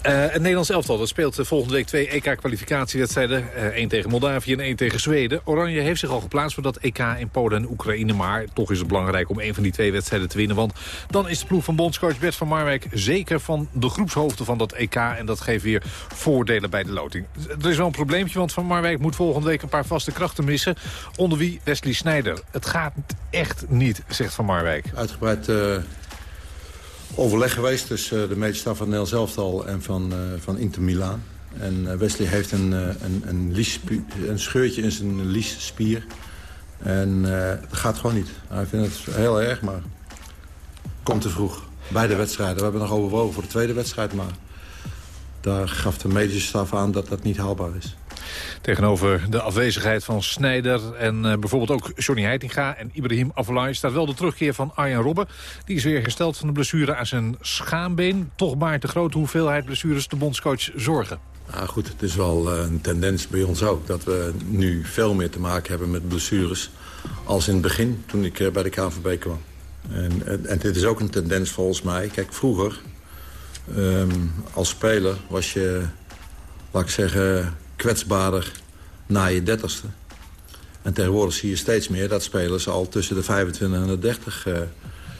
Eh, het Nederlands elftal dat speelt eh, volgende week twee EK-kwalificatiewedstrijden. Eén tegen Moldavië en één tegen Zweden. Oranje heeft zich al geplaatst voor dat EK in Polen en Oekraïne. Maar toch is het belangrijk om één van die twee wedstrijden te winnen. Want dan is de ploeg van bondscoach Bert van Marwijk zeker van de groepshoofden van dat EK. En dat geeft weer voordelen bij de loting. Er is wel een probleempje, want Van Marwijk moet volgende week een paar vaste krachten missen. Onder wie Wesley Sneijder. Het gaat echt niet, zegt Van Marwijk. Uitgebreid eh, overleg geweest tussen de medische staf van Nederland Elftal en van, eh, van Inter Milaan. En eh, Wesley heeft een, eh, een, een, een scheurtje in zijn liesspier. En eh, het gaat gewoon niet. Hij vindt het heel erg, maar komt te vroeg. Beide wedstrijden. We hebben nog overwogen voor de tweede wedstrijd, maar daar gaf de medische staf aan dat dat niet haalbaar is. Tegenover de afwezigheid van Snijder en eh, bijvoorbeeld ook Johnny Heitinga en Ibrahim Afellay... staat wel de terugkeer van Arjen Robben. Die is weer hersteld van de blessure aan zijn schaambeen. Toch baart de grote hoeveelheid blessures de bondscoach zorgen. Ah, goed, het is wel eh, een tendens bij ons ook... dat we nu veel meer te maken hebben met blessures... als in het begin, toen ik eh, bij de KNVB kwam. En, en, en dit is ook een tendens volgens mij. Kijk, vroeger, ehm, als speler, was je, laat ik zeggen... kwetsbaarder na je dertigste. En tegenwoordig zie je steeds meer dat spelers al tussen de 25 en de 30 eh,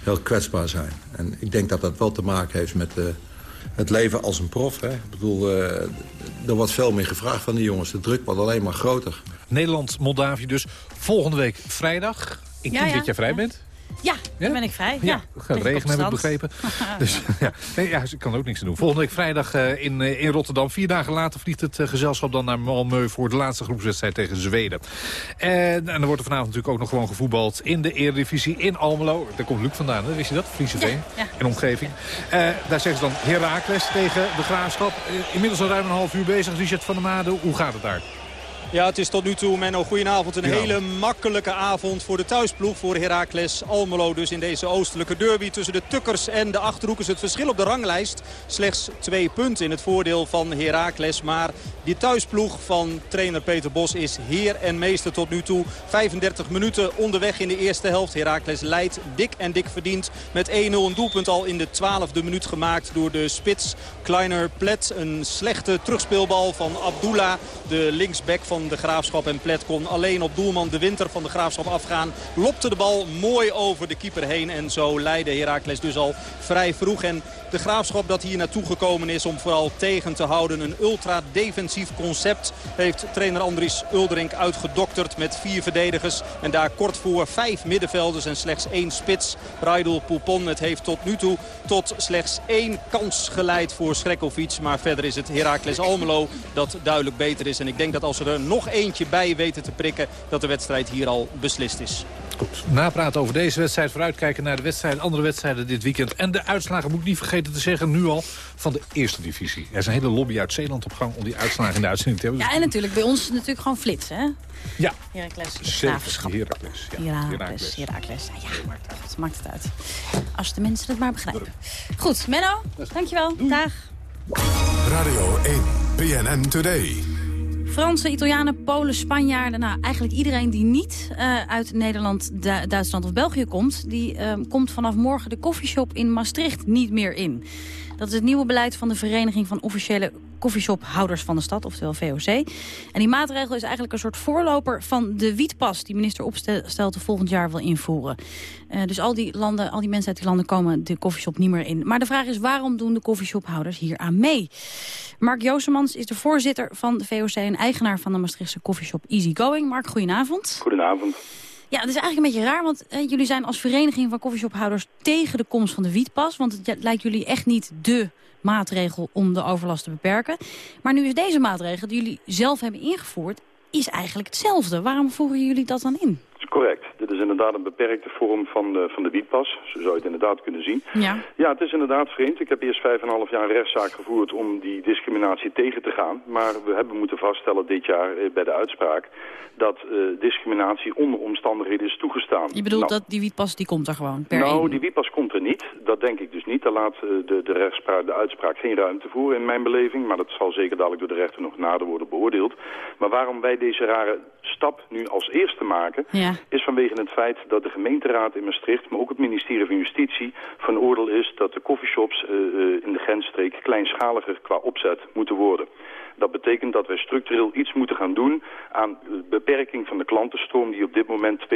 heel kwetsbaar zijn. En ik denk dat dat wel te maken heeft met... eh, het leven als een prof. Hè? Ik bedoel, eh, er wordt veel meer gevraagd van die jongens. De druk wordt alleen maar groter. Nederland-Moldavië dus volgende week vrijdag. Ik Ja, denk ja, dat jij vrij ja. bent. Ja, dan ben ik vrij. Ja, Het gaat regenen, heb ik begrepen. Dus ja, nee, ja, ze kan er ook niks aan doen. Volgende week vrijdag eh, in, eh, in Rotterdam. Vier dagen later vliegt het eh, gezelschap dan naar Malmö... voor de laatste groepswedstrijd tegen Zweden. En, en er wordt er vanavond natuurlijk ook nog gewoon gevoetbald... in de Eredivisie in Almelo. Daar komt Luc vandaan, hè? wist je dat? Frieseveen Ja, ja. en omgeving. Daar zeggen ze dan Heracles tegen de Graafschap. Inmiddels al ruim een half uur bezig. Richard van der Made, hoe gaat het daar? Ja, het is tot nu toe, Menno, goedenavond. Een Ja. hele makkelijke avond voor de thuisploeg. Voor Heracles Almelo dus in deze oostelijke derby tussen de Tukkers en de Achterhoekers. Het verschil op de ranglijst slechts twee punten in het voordeel van Heracles. Maar die thuisploeg van trainer Peter Bos is heer en meester tot nu toe. 35 minuten onderweg in de eerste helft. Heracles leidt dik en dik verdiend met 1-0. Een doelpunt al in de 12e minuut gemaakt door de spits Kleiner Plet. Een slechte terugspeelbal van Abdullah, de linksback van de Graafschap. En Plet kon alleen op doelman de winter van de Graafschap afgaan. Lopte de bal mooi over de keeper heen. En zo leidde Heracles dus al vrij vroeg. En de Graafschap dat hier naartoe gekomen is om vooral tegen te houden. Een ultra-defensief concept heeft trainer Andries Uldering uitgedokterd met vier verdedigers. En daar kort voor vijf middenvelders en slechts één spits. Raidul Poupon. Het heeft tot nu toe tot slechts één kans geleid voor Schrekkovic. Maar verder is het Heracles Almelo dat duidelijk beter is. En ik denk dat als er nog eentje bij weten te prikken... dat de wedstrijd hier al beslist is. Goed, napraten over deze wedstrijd. Vooruitkijken naar de wedstrijd, andere wedstrijden dit weekend. En de uitslagen, moet ik niet vergeten te zeggen, nu al van de eerste divisie. Er is een hele lobby uit Zeeland op gang om die uitslagen in de uitzending te hebben. Ja, en natuurlijk bij ons natuurlijk gewoon flits, hè? Ja, Heracles, zeker. Heracles. Ja. Heracles, Heracles. Nou ja, wat maakt het uit. Als de mensen het maar begrijpen. Goed, Menno, dankjewel. Dag. Radio 1, PNN Today. Fransen, Italianen, Polen, Spanjaarden. Nou, eigenlijk iedereen die niet eh, uit Nederland, Du- Duitsland of België komt... die eh, komt vanaf morgen de koffieshop in Maastricht niet meer in. Dat is het nieuwe beleid van de Vereniging van Officiële Koffieshophouders van de Stad, oftewel VOC. En die maatregel is eigenlijk een soort voorloper van de wietpas... die minister Opstelten volgend jaar wil invoeren. Eh, dus al die, landen, al die mensen uit die landen komen de koffieshop niet meer in. Maar de vraag is, waarom doen de koffieshophouders hier aan mee? Mark Joosemans is de voorzitter van de VOC... en eigenaar van de Maastrichtse koffieshop Easy Going. Mark, goedenavond. Goedenavond. Ja, het is eigenlijk een beetje raar, want eh, jullie zijn als vereniging van koffieshophouders tegen de komst van de wietpas. Want het lijkt jullie echt niet de maatregel om de overlast te beperken. Maar nu is deze maatregel die jullie zelf hebben ingevoerd, is eigenlijk hetzelfde. Waarom voeren jullie dat dan in? Correct. Is inderdaad een beperkte vorm van de, van de wietpas. Zo zou je het inderdaad kunnen zien. Ja. Ja, het is inderdaad vreemd. Ik heb eerst vijf en een half jaar een rechtszaak gevoerd om die discriminatie tegen te gaan. Maar we hebben moeten vaststellen dit jaar eh, bij de uitspraak dat eh, discriminatie onder omstandigheden is toegestaan. Je bedoelt Nou, dat die wietpas die komt er gewoon per nou, één- die wietpas komt er niet. Dat denk ik dus niet. Daar laat eh, de, de, rechtspraak, de uitspraak geen ruimte voor in mijn beleving. Maar dat zal zeker dadelijk door de rechter nog nader worden beoordeeld. Maar waarom wij deze rare stap nu als eerste maken... Ja. is vanwege het feit dat de gemeenteraad in Maastricht... maar ook het ministerie van Justitie van oordeel is... dat de coffeeshops eh, in de grensstreek kleinschaliger qua opzet moeten worden. Dat betekent dat wij structureel iets moeten gaan doen aan beperking van de klantenstroom die op dit moment 2,2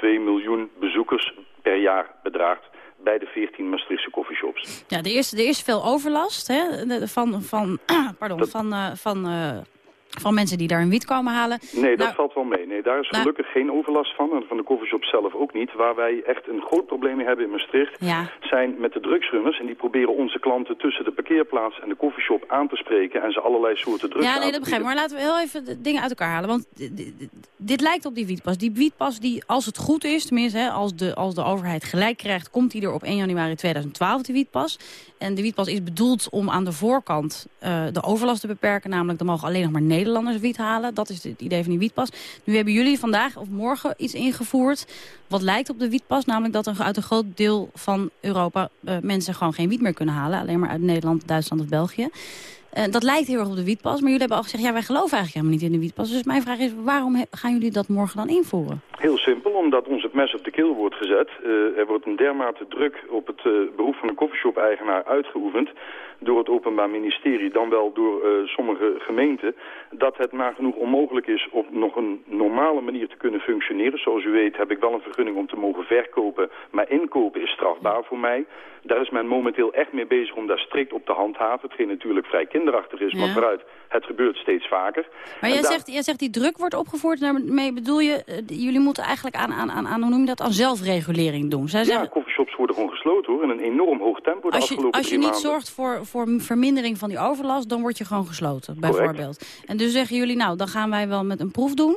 miljoen bezoekers per jaar bedraagt bij de 14 Maastrichtse coffeeshops. Ja, er is, er is veel overlast hè, van, van, pardon, van, eh, van, van mensen die daar een wiet komen halen. Nee, dat Nou, valt wel mee. Nee, daar is nou- gelukkig geen overlast van. En van de coffeeshop zelf ook niet. Waar wij echt een groot probleem mee hebben in Maastricht... Ja. zijn met de drugsrunners. En die proberen onze klanten tussen de parkeerplaats en de coffeeshop aan te spreken... en ze allerlei soorten drugs Ja, nee, dat begrijp ik. Maar laten we heel even de dingen uit elkaar halen. Want di- di- di- dit lijkt op die wietpas. Die wietpas, die, als het goed is, tenminste, hè, als, de, als de overheid gelijk krijgt... komt die er op 1 januari 2012, die wietpas. En de wietpas is bedoeld om aan de voorkant eh, de overlast te beperken. Namelijk, dan mogen alleen nog maar Nederlanders wiet halen. Dat is het idee van die wietpas. Nu hebben jullie vandaag of morgen iets ingevoerd... wat lijkt op de wietpas. Namelijk dat er uit een groot deel van Europa... eh, mensen gewoon geen wiet meer kunnen halen. Alleen maar uit Nederland, Duitsland of België. Eh, dat lijkt heel erg op de wietpas. Maar jullie hebben al gezegd, ja, wij geloven eigenlijk helemaal niet in de wietpas. Dus mijn vraag is, waarom gaan jullie dat morgen dan invoeren? Heel simpel, omdat ons het mes op de keel wordt gezet. Eh, er wordt een dermate druk op het beroep van een koffieshop-eigenaar uitgeoefend... door het Openbaar Ministerie, dan wel door eh, sommige gemeenten... dat het nagenoeg onmogelijk is om nog een normale manier te kunnen functioneren. Zoals u weet heb ik wel een vergunning om te mogen verkopen... maar inkopen is strafbaar voor mij. Daar is men momenteel echt mee bezig om daar strikt op te handhaven. Hetgeen natuurlijk vrij kinderachtig is, maar Ja. vooruit, het gebeurt steeds vaker. Maar jij daar- zegt, jij zegt die druk wordt opgevoerd. Daarmee bedoel je, eh, jullie moeten eigenlijk aan, aan, aan, aan hoe noem je dat, aan zelfregulering doen. Zij Ja, zeggen, coffeeshops worden gewoon gesloten hoor, in een enorm hoog tempo de als je, afgelopen als je niet maanden. zorgt voor, voor vermindering van die overlast, dan word je gewoon gesloten, bijvoorbeeld. En dus zeggen jullie, nou, dan gaan wij wel met een proef doen.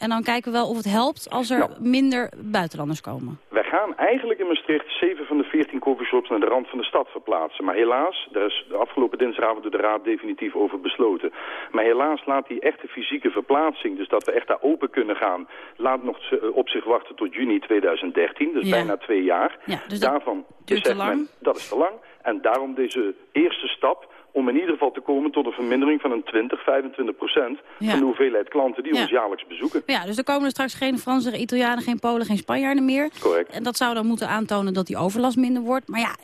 En dan kijken we wel of het helpt als er minder buitenlanders komen. Wij gaan eigenlijk in Maastricht 7 van de 14 coffeeshops naar de rand van de stad verplaatsen. Maar helaas, daar is de afgelopen dinsdagavond door de Raad definitief over besloten. Maar helaas laat die echte fysieke verplaatsing, dus dat we echt daar open kunnen gaan, laat nog op zich wachten tot juni 2013. Dus Ja. bijna twee jaar. Ja, dus dat Daarvan duurt te men, lang. dat is te lang. En daarom deze eerste stap om in ieder geval te komen tot een vermindering van een 20, 25 procent Ja. van de hoeveelheid klanten die Ja. ons jaarlijks bezoeken. Ja, dus er komen er straks geen Fransen, Italianen, geen Polen, geen Spanjaarden meer. Correct. En dat zou dan moeten aantonen dat die overlast minder wordt. Maar ja,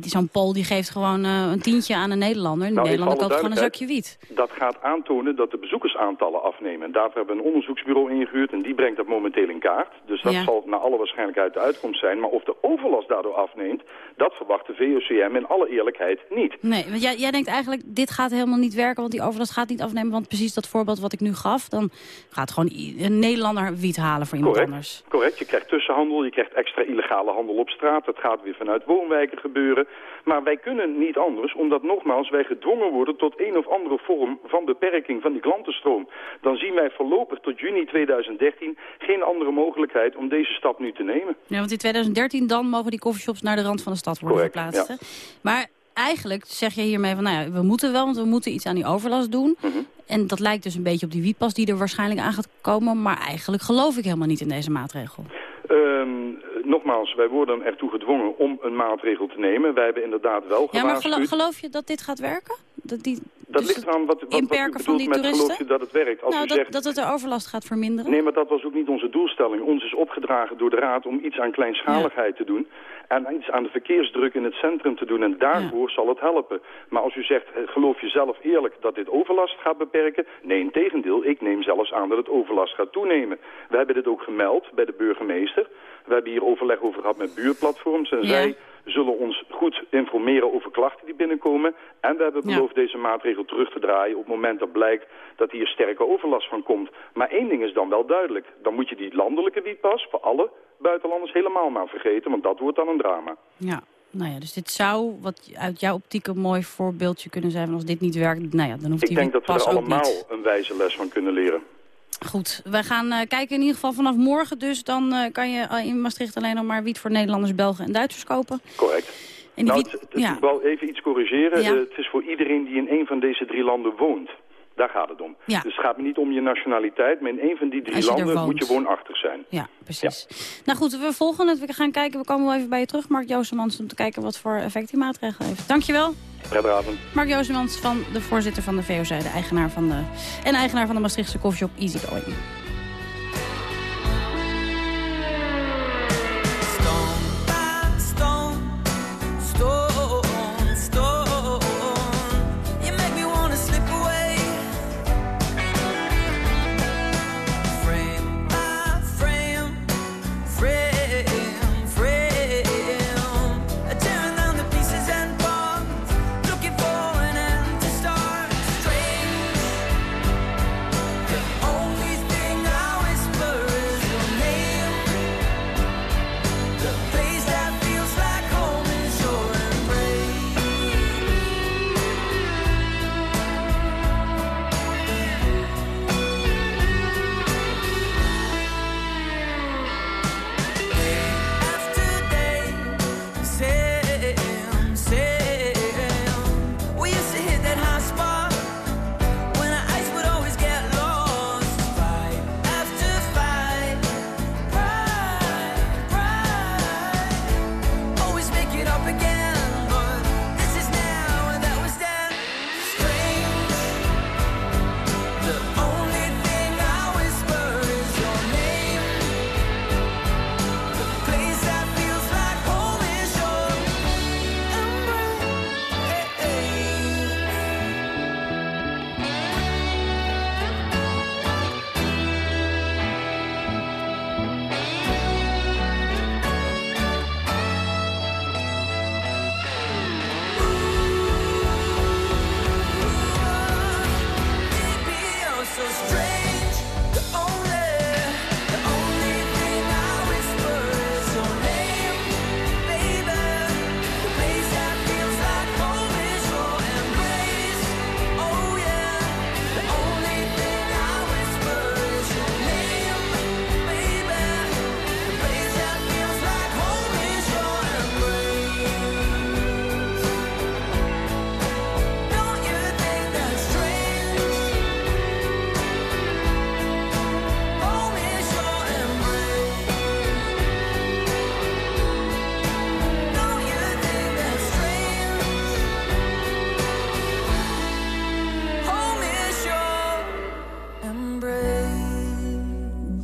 zo'n Pool die geeft gewoon eh, een tientje aan een Nederlander. De Nou, Nederlander koopt gewoon een zakje wiet. Dat gaat aantonen dat de bezoekersaantallen afnemen. En daarvoor hebben we een onderzoeksbureau ingehuurd en die brengt dat momenteel in kaart. Dus dat Ja. zal naar alle waarschijnlijkheid de uitkomst zijn. Maar of de overlast daardoor afneemt, dat verwacht de VOCM in alle eerlijkheid niet. Nee, want jij, jij denkt eigenlijk, dit gaat helemaal niet werken, want die overlast gaat niet afnemen. Want precies dat voorbeeld wat ik nu gaf, dan gaat gewoon een Nederlander wiet halen voor iemand Correct. anders. Correct, je krijgt tussenhandel, je krijgt extra illegale handel op straat. Dat gaat weer vanuit woonwijken gebeuren. Maar wij kunnen niet anders, omdat nogmaals wij gedwongen worden tot een of andere vorm van beperking van die klantenstroom. Dan zien wij voorlopig tot juni 2013 geen andere mogelijkheid om deze stap nu te nemen. Ja, want in 2013 dan mogen die coffeeshops naar de rand van de stad worden Correct, verplaatst. ja. Maar eigenlijk zeg je hiermee van, nou ja, we moeten wel, want we moeten iets aan die overlast doen. Mhm. En dat lijkt dus een beetje op die wietpas die er waarschijnlijk aan gaat komen. Maar eigenlijk geloof ik helemaal niet in deze maatregel. Ehm, nogmaals, wij worden ertoe gedwongen om een maatregel te nemen. Wij hebben inderdaad wel Ja, maar gewaarschuwd. gelo- geloof je dat dit gaat werken? Dat, die, dat dus ligt eraan wat, wat, wat inperken van bedoelt die met geloof toeristen? je dat het werkt. Als nou, u dat, zegt, dat het de overlast gaat verminderen? Nee, maar dat was ook niet onze doelstelling. Ons is opgedragen door de Raad om iets aan kleinschaligheid te doen. En iets aan de verkeersdruk in het centrum te doen. En daarvoor zal het helpen. Maar als u zegt, eh, geloof je zelf eerlijk dat dit overlast gaat beperken? Nee, in tegendeel. Ik neem zelfs aan dat het overlast gaat toenemen. We hebben dit ook gemeld bij de burgemeester. We hebben hier overleg over gehad met buurtplatforms. En Ja. zij zullen ons goed informeren over klachten die binnenkomen. En we hebben Ja. beloofd deze maatregel terug te draaien op het moment dat blijkt dat hier sterke overlast van komt. Maar één ding is dan wel duidelijk. Dan moet je die landelijke wietpas voor alle buitenlanders helemaal maar vergeten, want dat wordt dan een drama. Ja, nou ja, dus dit zou wat uit jouw optiek een mooi voorbeeldje kunnen zijn. Van als dit niet werkt, nou ja, dan hoeft Ik denk dat we er allemaal een wijze les van kunnen leren. Goed, we gaan eh, kijken in ieder geval vanaf morgen. Dus dan eh, kan je eh, in Maastricht alleen nog maar wiet voor Nederlanders, Belgen en Duitsers kopen. Correct. En die nou, wiet- ja. ik wil even iets corrigeren. Ja. Het is voor iedereen die in een van deze drie landen woont. Daar gaat het om. Ja. Dus het gaat me niet om je nationaliteit, maar in een van die drie landen moet je woonachtig zijn. Ja, precies. Nou goed, we volgen het. We gaan kijken, we komen wel even bij je terug, Mark Joosemans, om te kijken wat voor effect die maatregel heeft. Dankjewel. Prettige avond. Mark Joosemans van de voorzitter van de VOC, de eigenaar van de, en eigenaar van de Maastrichtse koffieshop Easygoing. Stone,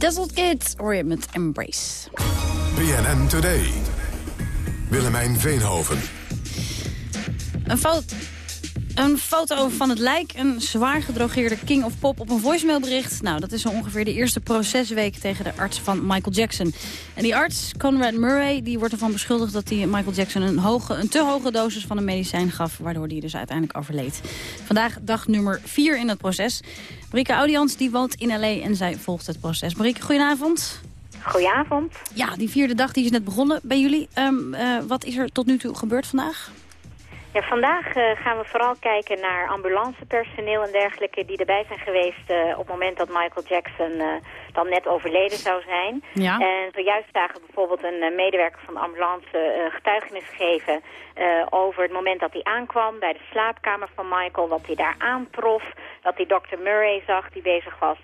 Dazzled Kids hoor je met Embrace. BNN Today. Willemijn Veenhoven. Een, fo- een foto van het lijk, een zwaar gedrogeerde King of Pop op een voicemailbericht. Nou, dat is zo ongeveer de eerste procesweek tegen de arts van Michael Jackson. En die arts, Conrad Murray, die wordt ervan beschuldigd dat hij Michael Jackson een, hoge, een te hoge dosis van een medicijn gaf, waardoor hij dus uiteindelijk overleed. Vandaag dag nummer 4 in het proces. Marieke Audians, die woont in L.A. en zij volgt het proces. Marieke, goedenavond. Goedenavond. Ja, die vierde dag die is net begonnen bij jullie. Ehm, eh, wat is er tot nu toe gebeurd vandaag? Ja, vandaag eh, gaan we vooral kijken naar ambulancepersoneel en dergelijke die erbij zijn geweest eh, op het moment dat Michael Jackson eh, dan net overleden zou zijn. Ja. En zojuist zagen we bijvoorbeeld een medewerker van de ambulance getuigenis geven over het moment dat hij aankwam bij de slaapkamer van Michael, wat hij daar aantrof, dat hij Dr. Murray zag die bezig was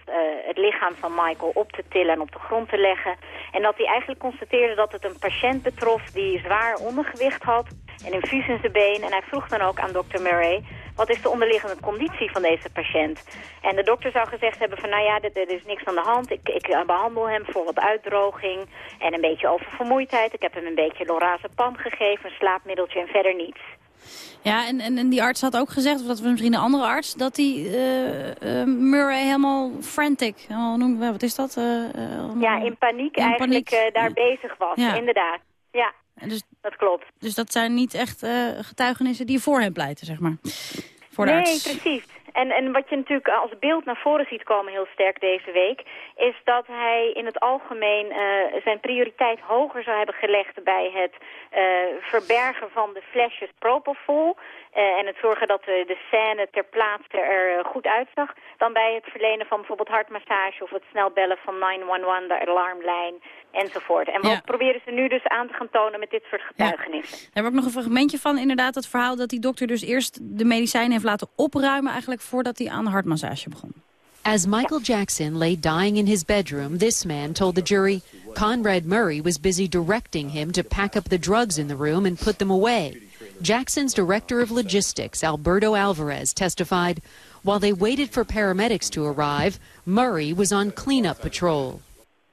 het lichaam van Michael op te tillen en op de grond te leggen. En dat hij eigenlijk constateerde dat het een patiënt betrof die zwaar ondergewicht had, een infuus in zijn been. En hij vroeg dan ook aan Dr. Murray, wat is de onderliggende conditie van deze patiënt? En de dokter zou gezegd hebben van, nou ja, er, er is niks aan de hand. Ik, ik eh, behandel hem voor wat uitdroging en een beetje oververmoeidheid. Ik heb hem een beetje lorazepam gegeven, een slaapmiddeltje en verder niets. Ja, en, en, en die arts had ook gezegd, of dat was misschien een andere arts... dat die eh, eh, Murray helemaal frantic, helemaal, noem, wat is dat? Eh, Ja, in paniek in eigenlijk paniek. daar bezig was, Ja. inderdaad. Ja, dus, dat klopt. Dus dat zijn niet echt eh, getuigenissen die voor hem pleiten, zeg maar. Voor de nee, arts. precies. En, en wat je natuurlijk als beeld naar voren ziet komen heel sterk deze week... is dat hij in het algemeen eh, zijn prioriteit hoger zou hebben gelegd... bij het eh, verbergen van de flesjes propofol... eh, en het zorgen dat de, de scène ter plaatse er eh, goed uitzag... dan bij het verlenen van bijvoorbeeld hartmassage... of het snel bellen van 911, de alarmlijn enzovoort. En wat Ja. proberen ze nu dus aan te gaan tonen met dit soort getuigenissen? Daar heb ik nog een fragmentje van, inderdaad, het verhaal dat die dokter dus eerst de medicijnen heeft laten opruimen eigenlijk voordat hij aan de hartmassage begon. As Michael Jackson lay dying in his bedroom, this man told the jury Conrad Murray was busy directing him to pack up the drugs in the room and put them away. Jackson's director of logistics, Alberto Alvarez, testified while they waited for paramedics to arrive, Murray was on cleanup patrol.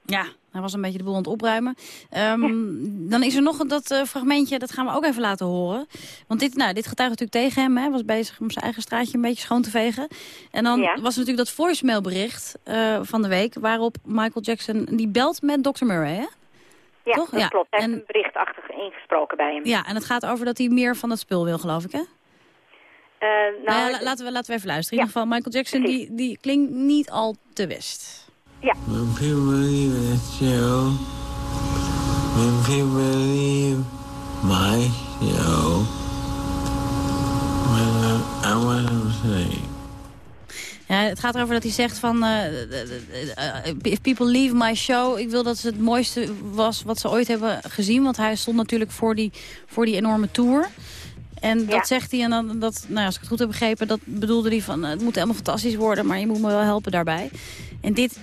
Ja, hij was een beetje de boel aan het opruimen. Ehm, Dan is er nog dat eh, fragmentje, dat gaan we ook even laten horen. Want dit, nou, dit getuigt natuurlijk tegen hem. Hij was bezig om zijn eigen straatje een beetje schoon te vegen. En dan Ja. was er natuurlijk dat voicemailbericht eh van de week... waarop Michael Jackson, die belt met Dr. Murray, hè? Ja, Toch? dat Ja, klopt. Hij heeft een berichtachtig ingesproken bij hem. Ja, en het gaat over dat hij meer van het spul wil, geloof ik, hè? Eh, Nou, nou, ja, la- laten, we, laten we even luisteren. In ieder geval, Michael Jackson, die, die klinkt niet al te best. Ja. When people believe it's you, when people believe my show, when I want to say. Ja, het gaat erover dat hij zegt van... eh, eh, eh, if people leave my show... Ik wil dat het het mooiste was wat ze ooit hebben gezien. Want hij stond natuurlijk voor die, voor die enorme tour. En dat zegt hij. En dan, dat, nou ja, als ik het goed heb begrepen... dat bedoelde hij van... het moet helemaal fantastisch worden... maar je moet me wel helpen daarbij. En dit...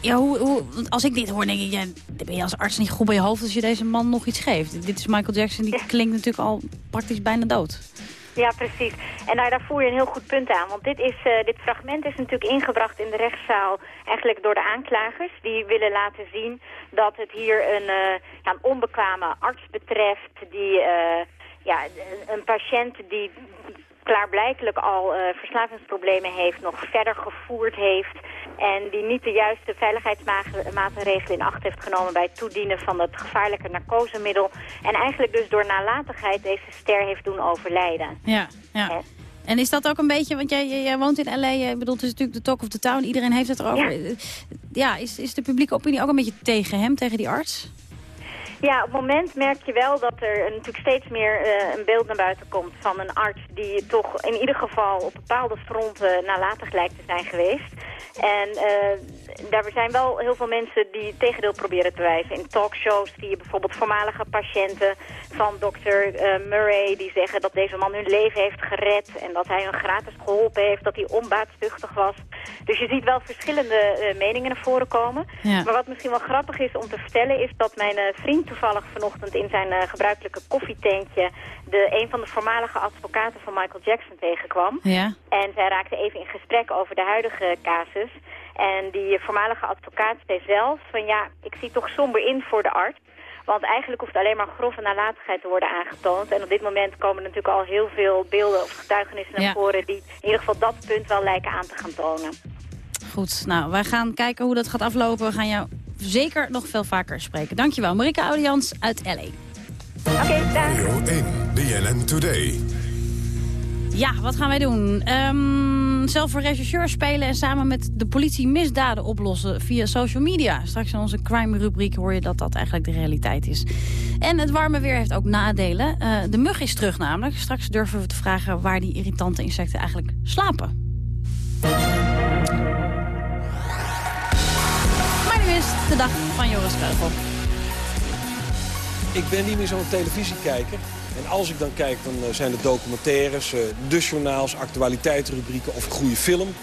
Ja, hoe, hoe, als ik dit hoor, denk ik... Ja, dan ben je als arts niet goed bij je hoofd... als je deze man nog iets geeft. Dit is Michael Jackson. Die klinkt natuurlijk al praktisch bijna dood. Ja, precies. En daar, daar voer je een heel goed punt aan. Want dit, is, eh, dit fragment is natuurlijk ingebracht in de rechtszaal eigenlijk door de aanklagers. Die willen laten zien dat het hier een, eh, ja, een onbekwame arts betreft. Die eh, ja, een patiënt die klaarblijkelijk al eh, verslavingsproblemen heeft, nog verder gevoerd heeft. En die niet de juiste veiligheidsmaatregelen in acht heeft genomen bij het toedienen van het gevaarlijke narcosemiddel. En eigenlijk dus door nalatigheid deze ster heeft doen overlijden. Ja, ja. En is dat ook een beetje, want jij, woont in L.A., je bedoelt, het is natuurlijk de talk of the town, iedereen heeft het erover. Ja, ja is, is de publieke opinie ook een beetje tegen hem, tegen die arts? Ja, op het moment merk je wel dat er natuurlijk steeds meer eh, een beeld naar buiten komt van een arts die toch in ieder geval op bepaalde fronten nalatig lijkt te zijn geweest. En eh, daar zijn wel heel veel mensen die het tegendeel proberen te wijzen. In talkshows zie je bijvoorbeeld voormalige patiënten van dokter eh, Murray die zeggen dat deze man hun leven heeft gered en dat hij hun gratis geholpen heeft, dat hij onbaatzuchtig was. Dus je ziet wel verschillende meningen naar voren komen. Ja. Maar wat misschien wel grappig is om te vertellen is dat mijn vriend toevallig vanochtend in zijn eh, gebruikelijke koffietentje de, een van de voormalige advocaten van Michael Jackson tegenkwam. Ja. En zij raakten even in gesprek over de huidige casus. En die voormalige advocaat zei zelf van ja, ik zie toch somber in voor de arts. Want eigenlijk hoeft alleen maar grove nalatigheid te worden aangetoond. En op dit moment komen natuurlijk al heel veel beelden of getuigenissen naar Ja. voren... die in ieder geval dat punt wel lijken aan te gaan tonen. Goed, nou, wij gaan kijken hoe dat gaat aflopen. We gaan jou zeker nog veel vaker spreken. Dankjewel, Marika Audians uit L.A. Oké, dag. Radio 1, BNN Today. Ja, wat gaan wij doen? Ehm, zelf voor rechercheur spelen en samen met de politie misdaden oplossen via social media. Straks in onze crime-rubriek hoor je dat dat eigenlijk de realiteit is. En het warme weer heeft ook nadelen. Eh, de mug is terug namelijk. Straks durven we te vragen waar die irritante insecten eigenlijk slapen. De dag van Joris Kreugel. Ik ben niet meer zo'n televisiekijker. En als ik dan kijk, dan eh, zijn het documentaires, eh, de journaals, actualiteitsrubrieken of goede film.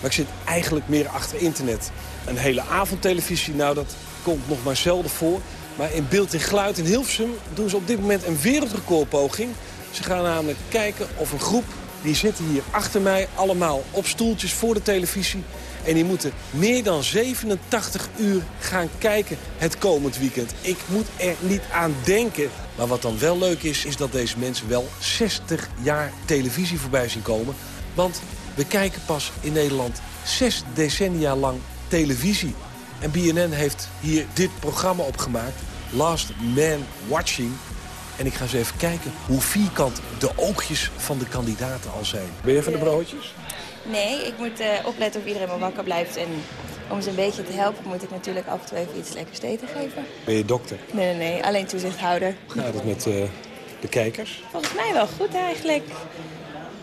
Maar ik zit eigenlijk meer achter internet. Een hele avondtelevisie, nou dat komt nog maar zelden voor. Maar in beeld en geluid in Hilversum doen ze op dit moment een wereldrecordpoging. Ze gaan namelijk kijken of een groep, die zitten hier achter mij... allemaal op stoeltjes voor de televisie. En die moeten meer dan 87 uur gaan kijken het komend weekend. Ik moet er niet aan denken. Maar wat dan wel leuk is, is dat deze mensen wel 60 jaar televisie voorbij zien komen. Want we kijken pas in Nederland zes decennia lang televisie. En BNN heeft hier dit programma opgemaakt. Last Man Watching. En ik ga eens even kijken hoe vierkant de oogjes van de kandidaten al zijn. Ben je van de broodjes? Nee, ik moet eh, opletten of iedereen maar wakker blijft. En om ze een beetje te helpen moet ik natuurlijk af en toe even iets lekkers eten geven. Ben je dokter? Nee, nee, nee, alleen toezichthouder. Gaat het met eh, de kijkers? Volgens mij wel goed eigenlijk.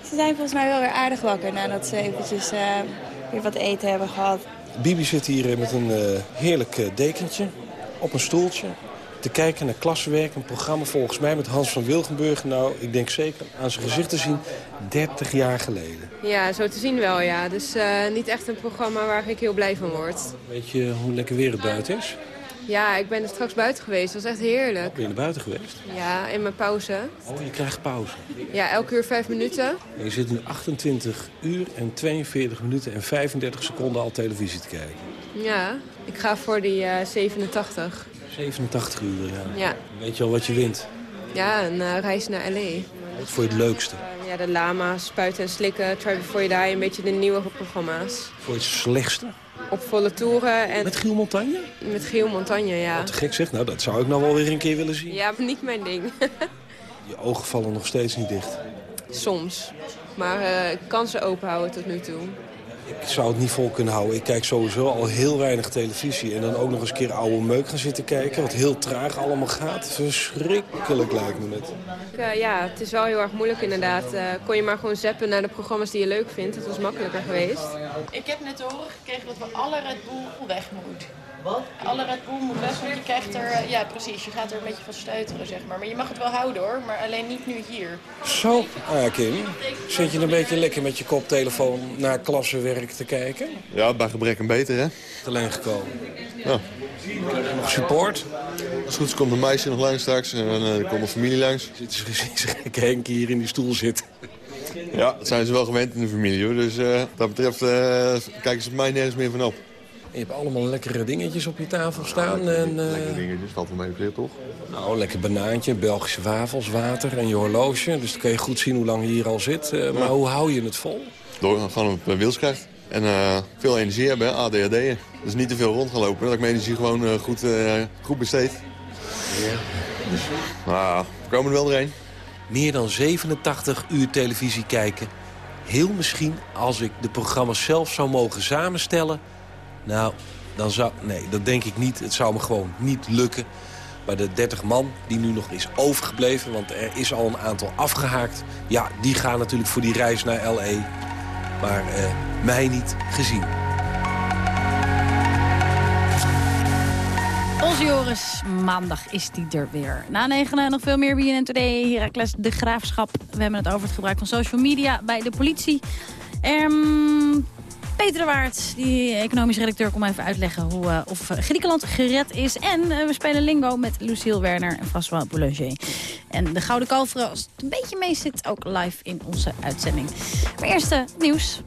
Ze zijn volgens mij wel weer aardig wakker nadat ze eventjes eh, weer wat eten hebben gehad. Bibi zit hier met een heerlijk dekentje op een stoeltje. Te kijken naar klassenwerk, een programma volgens mij met Hans van Wilgenburg. Nou, ik denk zeker aan zijn gezicht te zien, 30 jaar geleden. Ja, zo te zien wel, ja. Dus eh, niet echt een programma waar ik heel blij van word. Weet je hoe lekker weer het buiten is? Ja, ik ben er straks buiten geweest. Dat was echt heerlijk. Ben je naar buiten geweest? Ja, in mijn pauze. Oh, je krijgt pauze. Ja, elke uur vijf minuten. En je zit nu 28 uur en 42 minuten en 35 seconden al televisie te kijken. Ja, ik ga voor die eh, 87. 87 uur, ja. Ja. Weet je al wat je wint? Ja, een eh, reis naar L.A. Wat vond je het leukste? Ja, de lama's, spuiten en slikken, try before you die, een beetje de nieuwe programma's. Je het slechtste? Op volle toeren. En Met Giel Montagne? Met Giel Montagne, ja. Te gek zeg, nou dat zou ik nou wel weer een keer willen zien. Ja, maar niet mijn ding. Je ogen vallen nog steeds niet dicht. Soms. Maar eh, ik kan ze open houden tot nu toe. Ik zou het niet vol kunnen houden. Ik kijk sowieso al heel weinig televisie. En dan ook nog eens een keer oude meuk gaan zitten kijken. Wat heel traag allemaal gaat. Verschrikkelijk lijkt me het. Eh, ja, het is wel heel erg moeilijk inderdaad. Eh, kon je maar gewoon zappen naar de programma's die je leuk vindt. Het was makkelijker geweest. Ik heb net te horen gekregen dat we alle Red Bull weg moet. Wat? Alle Red Bull moet weg, want je krijgt er... eh, Ja, precies. Je gaat er een beetje van stuiteren, zeg maar. Maar je mag het wel houden, hoor. Maar alleen niet nu hier. Zo, ah Kim. Zit je een beetje lekker met je koptelefoon naar klassenwerk te kijken? Ja, bij gebrek en beter, hè? Alleen gekomen. Ja. Nog support? Als het goed is komt een meisje nog langs straks en dan eh, komt een familie langs. Zit ze gekke Henk hier in die stoel zitten. Ja, dat zijn ze wel gewend in de familie, hoor. Dus eh, wat dat betreft eh, kijken ze mij nergens meer van op. Je hebt allemaal lekkere dingetjes op je tafel staan. En, eh, Lekkere dingetjes, valt wel mee veel, toch? Nou, lekker banaantje, Belgische wafels, water en je horloge. Dus dan kun je goed zien hoe lang je hier al zit. Eh, maar hoe hou je het vol? Door gewoon op wilskracht. En eh, veel energie hebben, ADHD'en. Dus niet te veel rondgelopen, dat ik mijn energie gewoon eh, goed, eh, goed besteed. Ja. Nou, we komen er wel doorheen. Meer dan 87 uur televisie kijken. Heel misschien als ik de programma's zelf zou mogen samenstellen. Nou, dan zou... Nee, dat denk ik niet. Het zou me gewoon niet lukken. Maar de 30 man die nu nog is overgebleven... want er is al een aantal afgehaakt... ja, die gaan natuurlijk voor die reis naar L.A. Maar eh, mij niet gezien. Onze Joris, maandag is die er weer. Na negen nog veel meer BNN Today. Heracles de Graafschap. We hebben het over het gebruik van social media bij de politie. Ehm, Peter de Waard, die economisch redacteur, kom even uitleggen hoe, eh, of Griekenland gered is. En eh, we spelen lingo met Lucille Werner en François Boulanger. En de Gouden Kalveren, als het een beetje mee zit, ook live in onze uitzending. Maar eerst eh, nieuws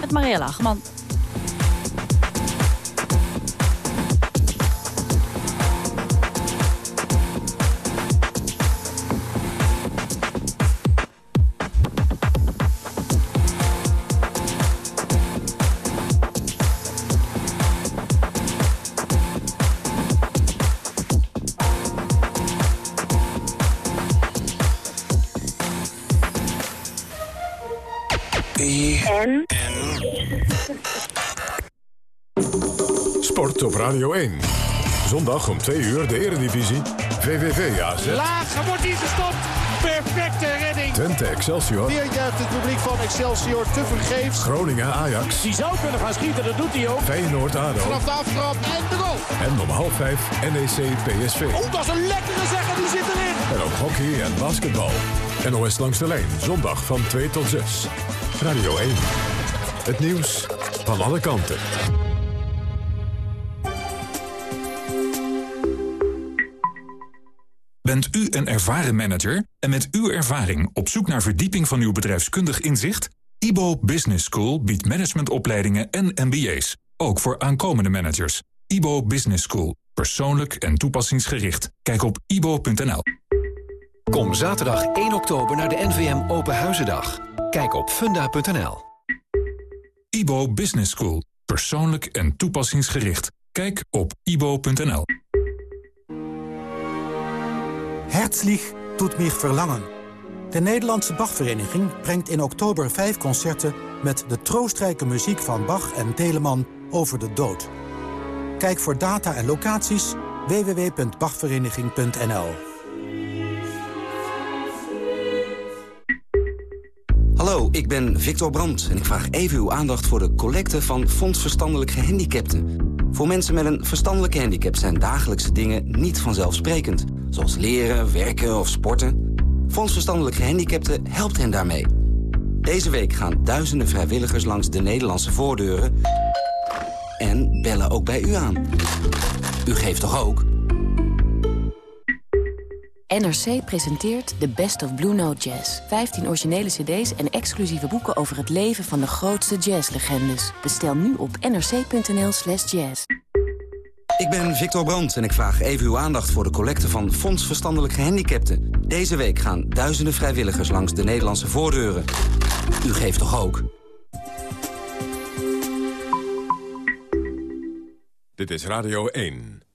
met Marielle Hageman. Radio 1. Zondag om 2 uur de Eredivisie. VVV AZ. Laag, wordt hier gestopt. Perfecte redding. Twente Excelsior. Weer juicht het publiek van Excelsior te vergeefs. Groningen Ajax. Die zou kunnen gaan schieten, dat doet hij ook. Feyenoord ADO. Vanaf de aftrap en de goal. En om half vijf NEC PSV. Oh, dat is een lekkere zeggen, die zit erin. En ook hockey en basketbal. NOS langs de lijn. Zondag van 2 tot 6. Radio 1. Het nieuws van alle kanten. Bent u een ervaren manager en met uw ervaring op zoek naar verdieping van uw bedrijfskundig inzicht? IBO Business School biedt managementopleidingen en MBA's, ook voor aankomende managers. IBO Business School, persoonlijk en toepassingsgericht. Kijk op ibo.nl. Kom zaterdag 1 oktober naar de NVM Open Huizendag. Kijk op funda.nl. IBO Business School, persoonlijk en toepassingsgericht. Kijk op ibo.nl. Herzlich tut mich verlangen. De Nederlandse Bachvereniging brengt in oktober vijf concerten met de troostrijke muziek van Bach en Telemann over de dood. Kijk voor data en locaties www.bachvereniging.nl. Hallo, ik ben Victor Brandt en ik vraag even uw aandacht voor de collecte van Fonds Verstandelijk Gehandicapten. Voor mensen met een verstandelijke handicap zijn dagelijkse dingen niet vanzelfsprekend. Zoals leren, werken of sporten. Fonds Verstandelijk Gehandicapten helpt hen daarmee. Deze week gaan duizenden vrijwilligers langs de Nederlandse voordeuren... en bellen ook bij u aan. U geeft toch ook? NRC presenteert de Best of Blue Note Jazz. 15 originele cd's en exclusieve boeken over het leven van de grootste jazzlegendes. Bestel nu op nrc.nl slash jazz. Ik ben Victor Brandt en ik vraag even uw aandacht voor de collecte van Fonds Verstandelijk Gehandicapten. Deze week gaan duizenden vrijwilligers langs de Nederlandse voordeuren. U geeft toch ook? Dit is Radio 1.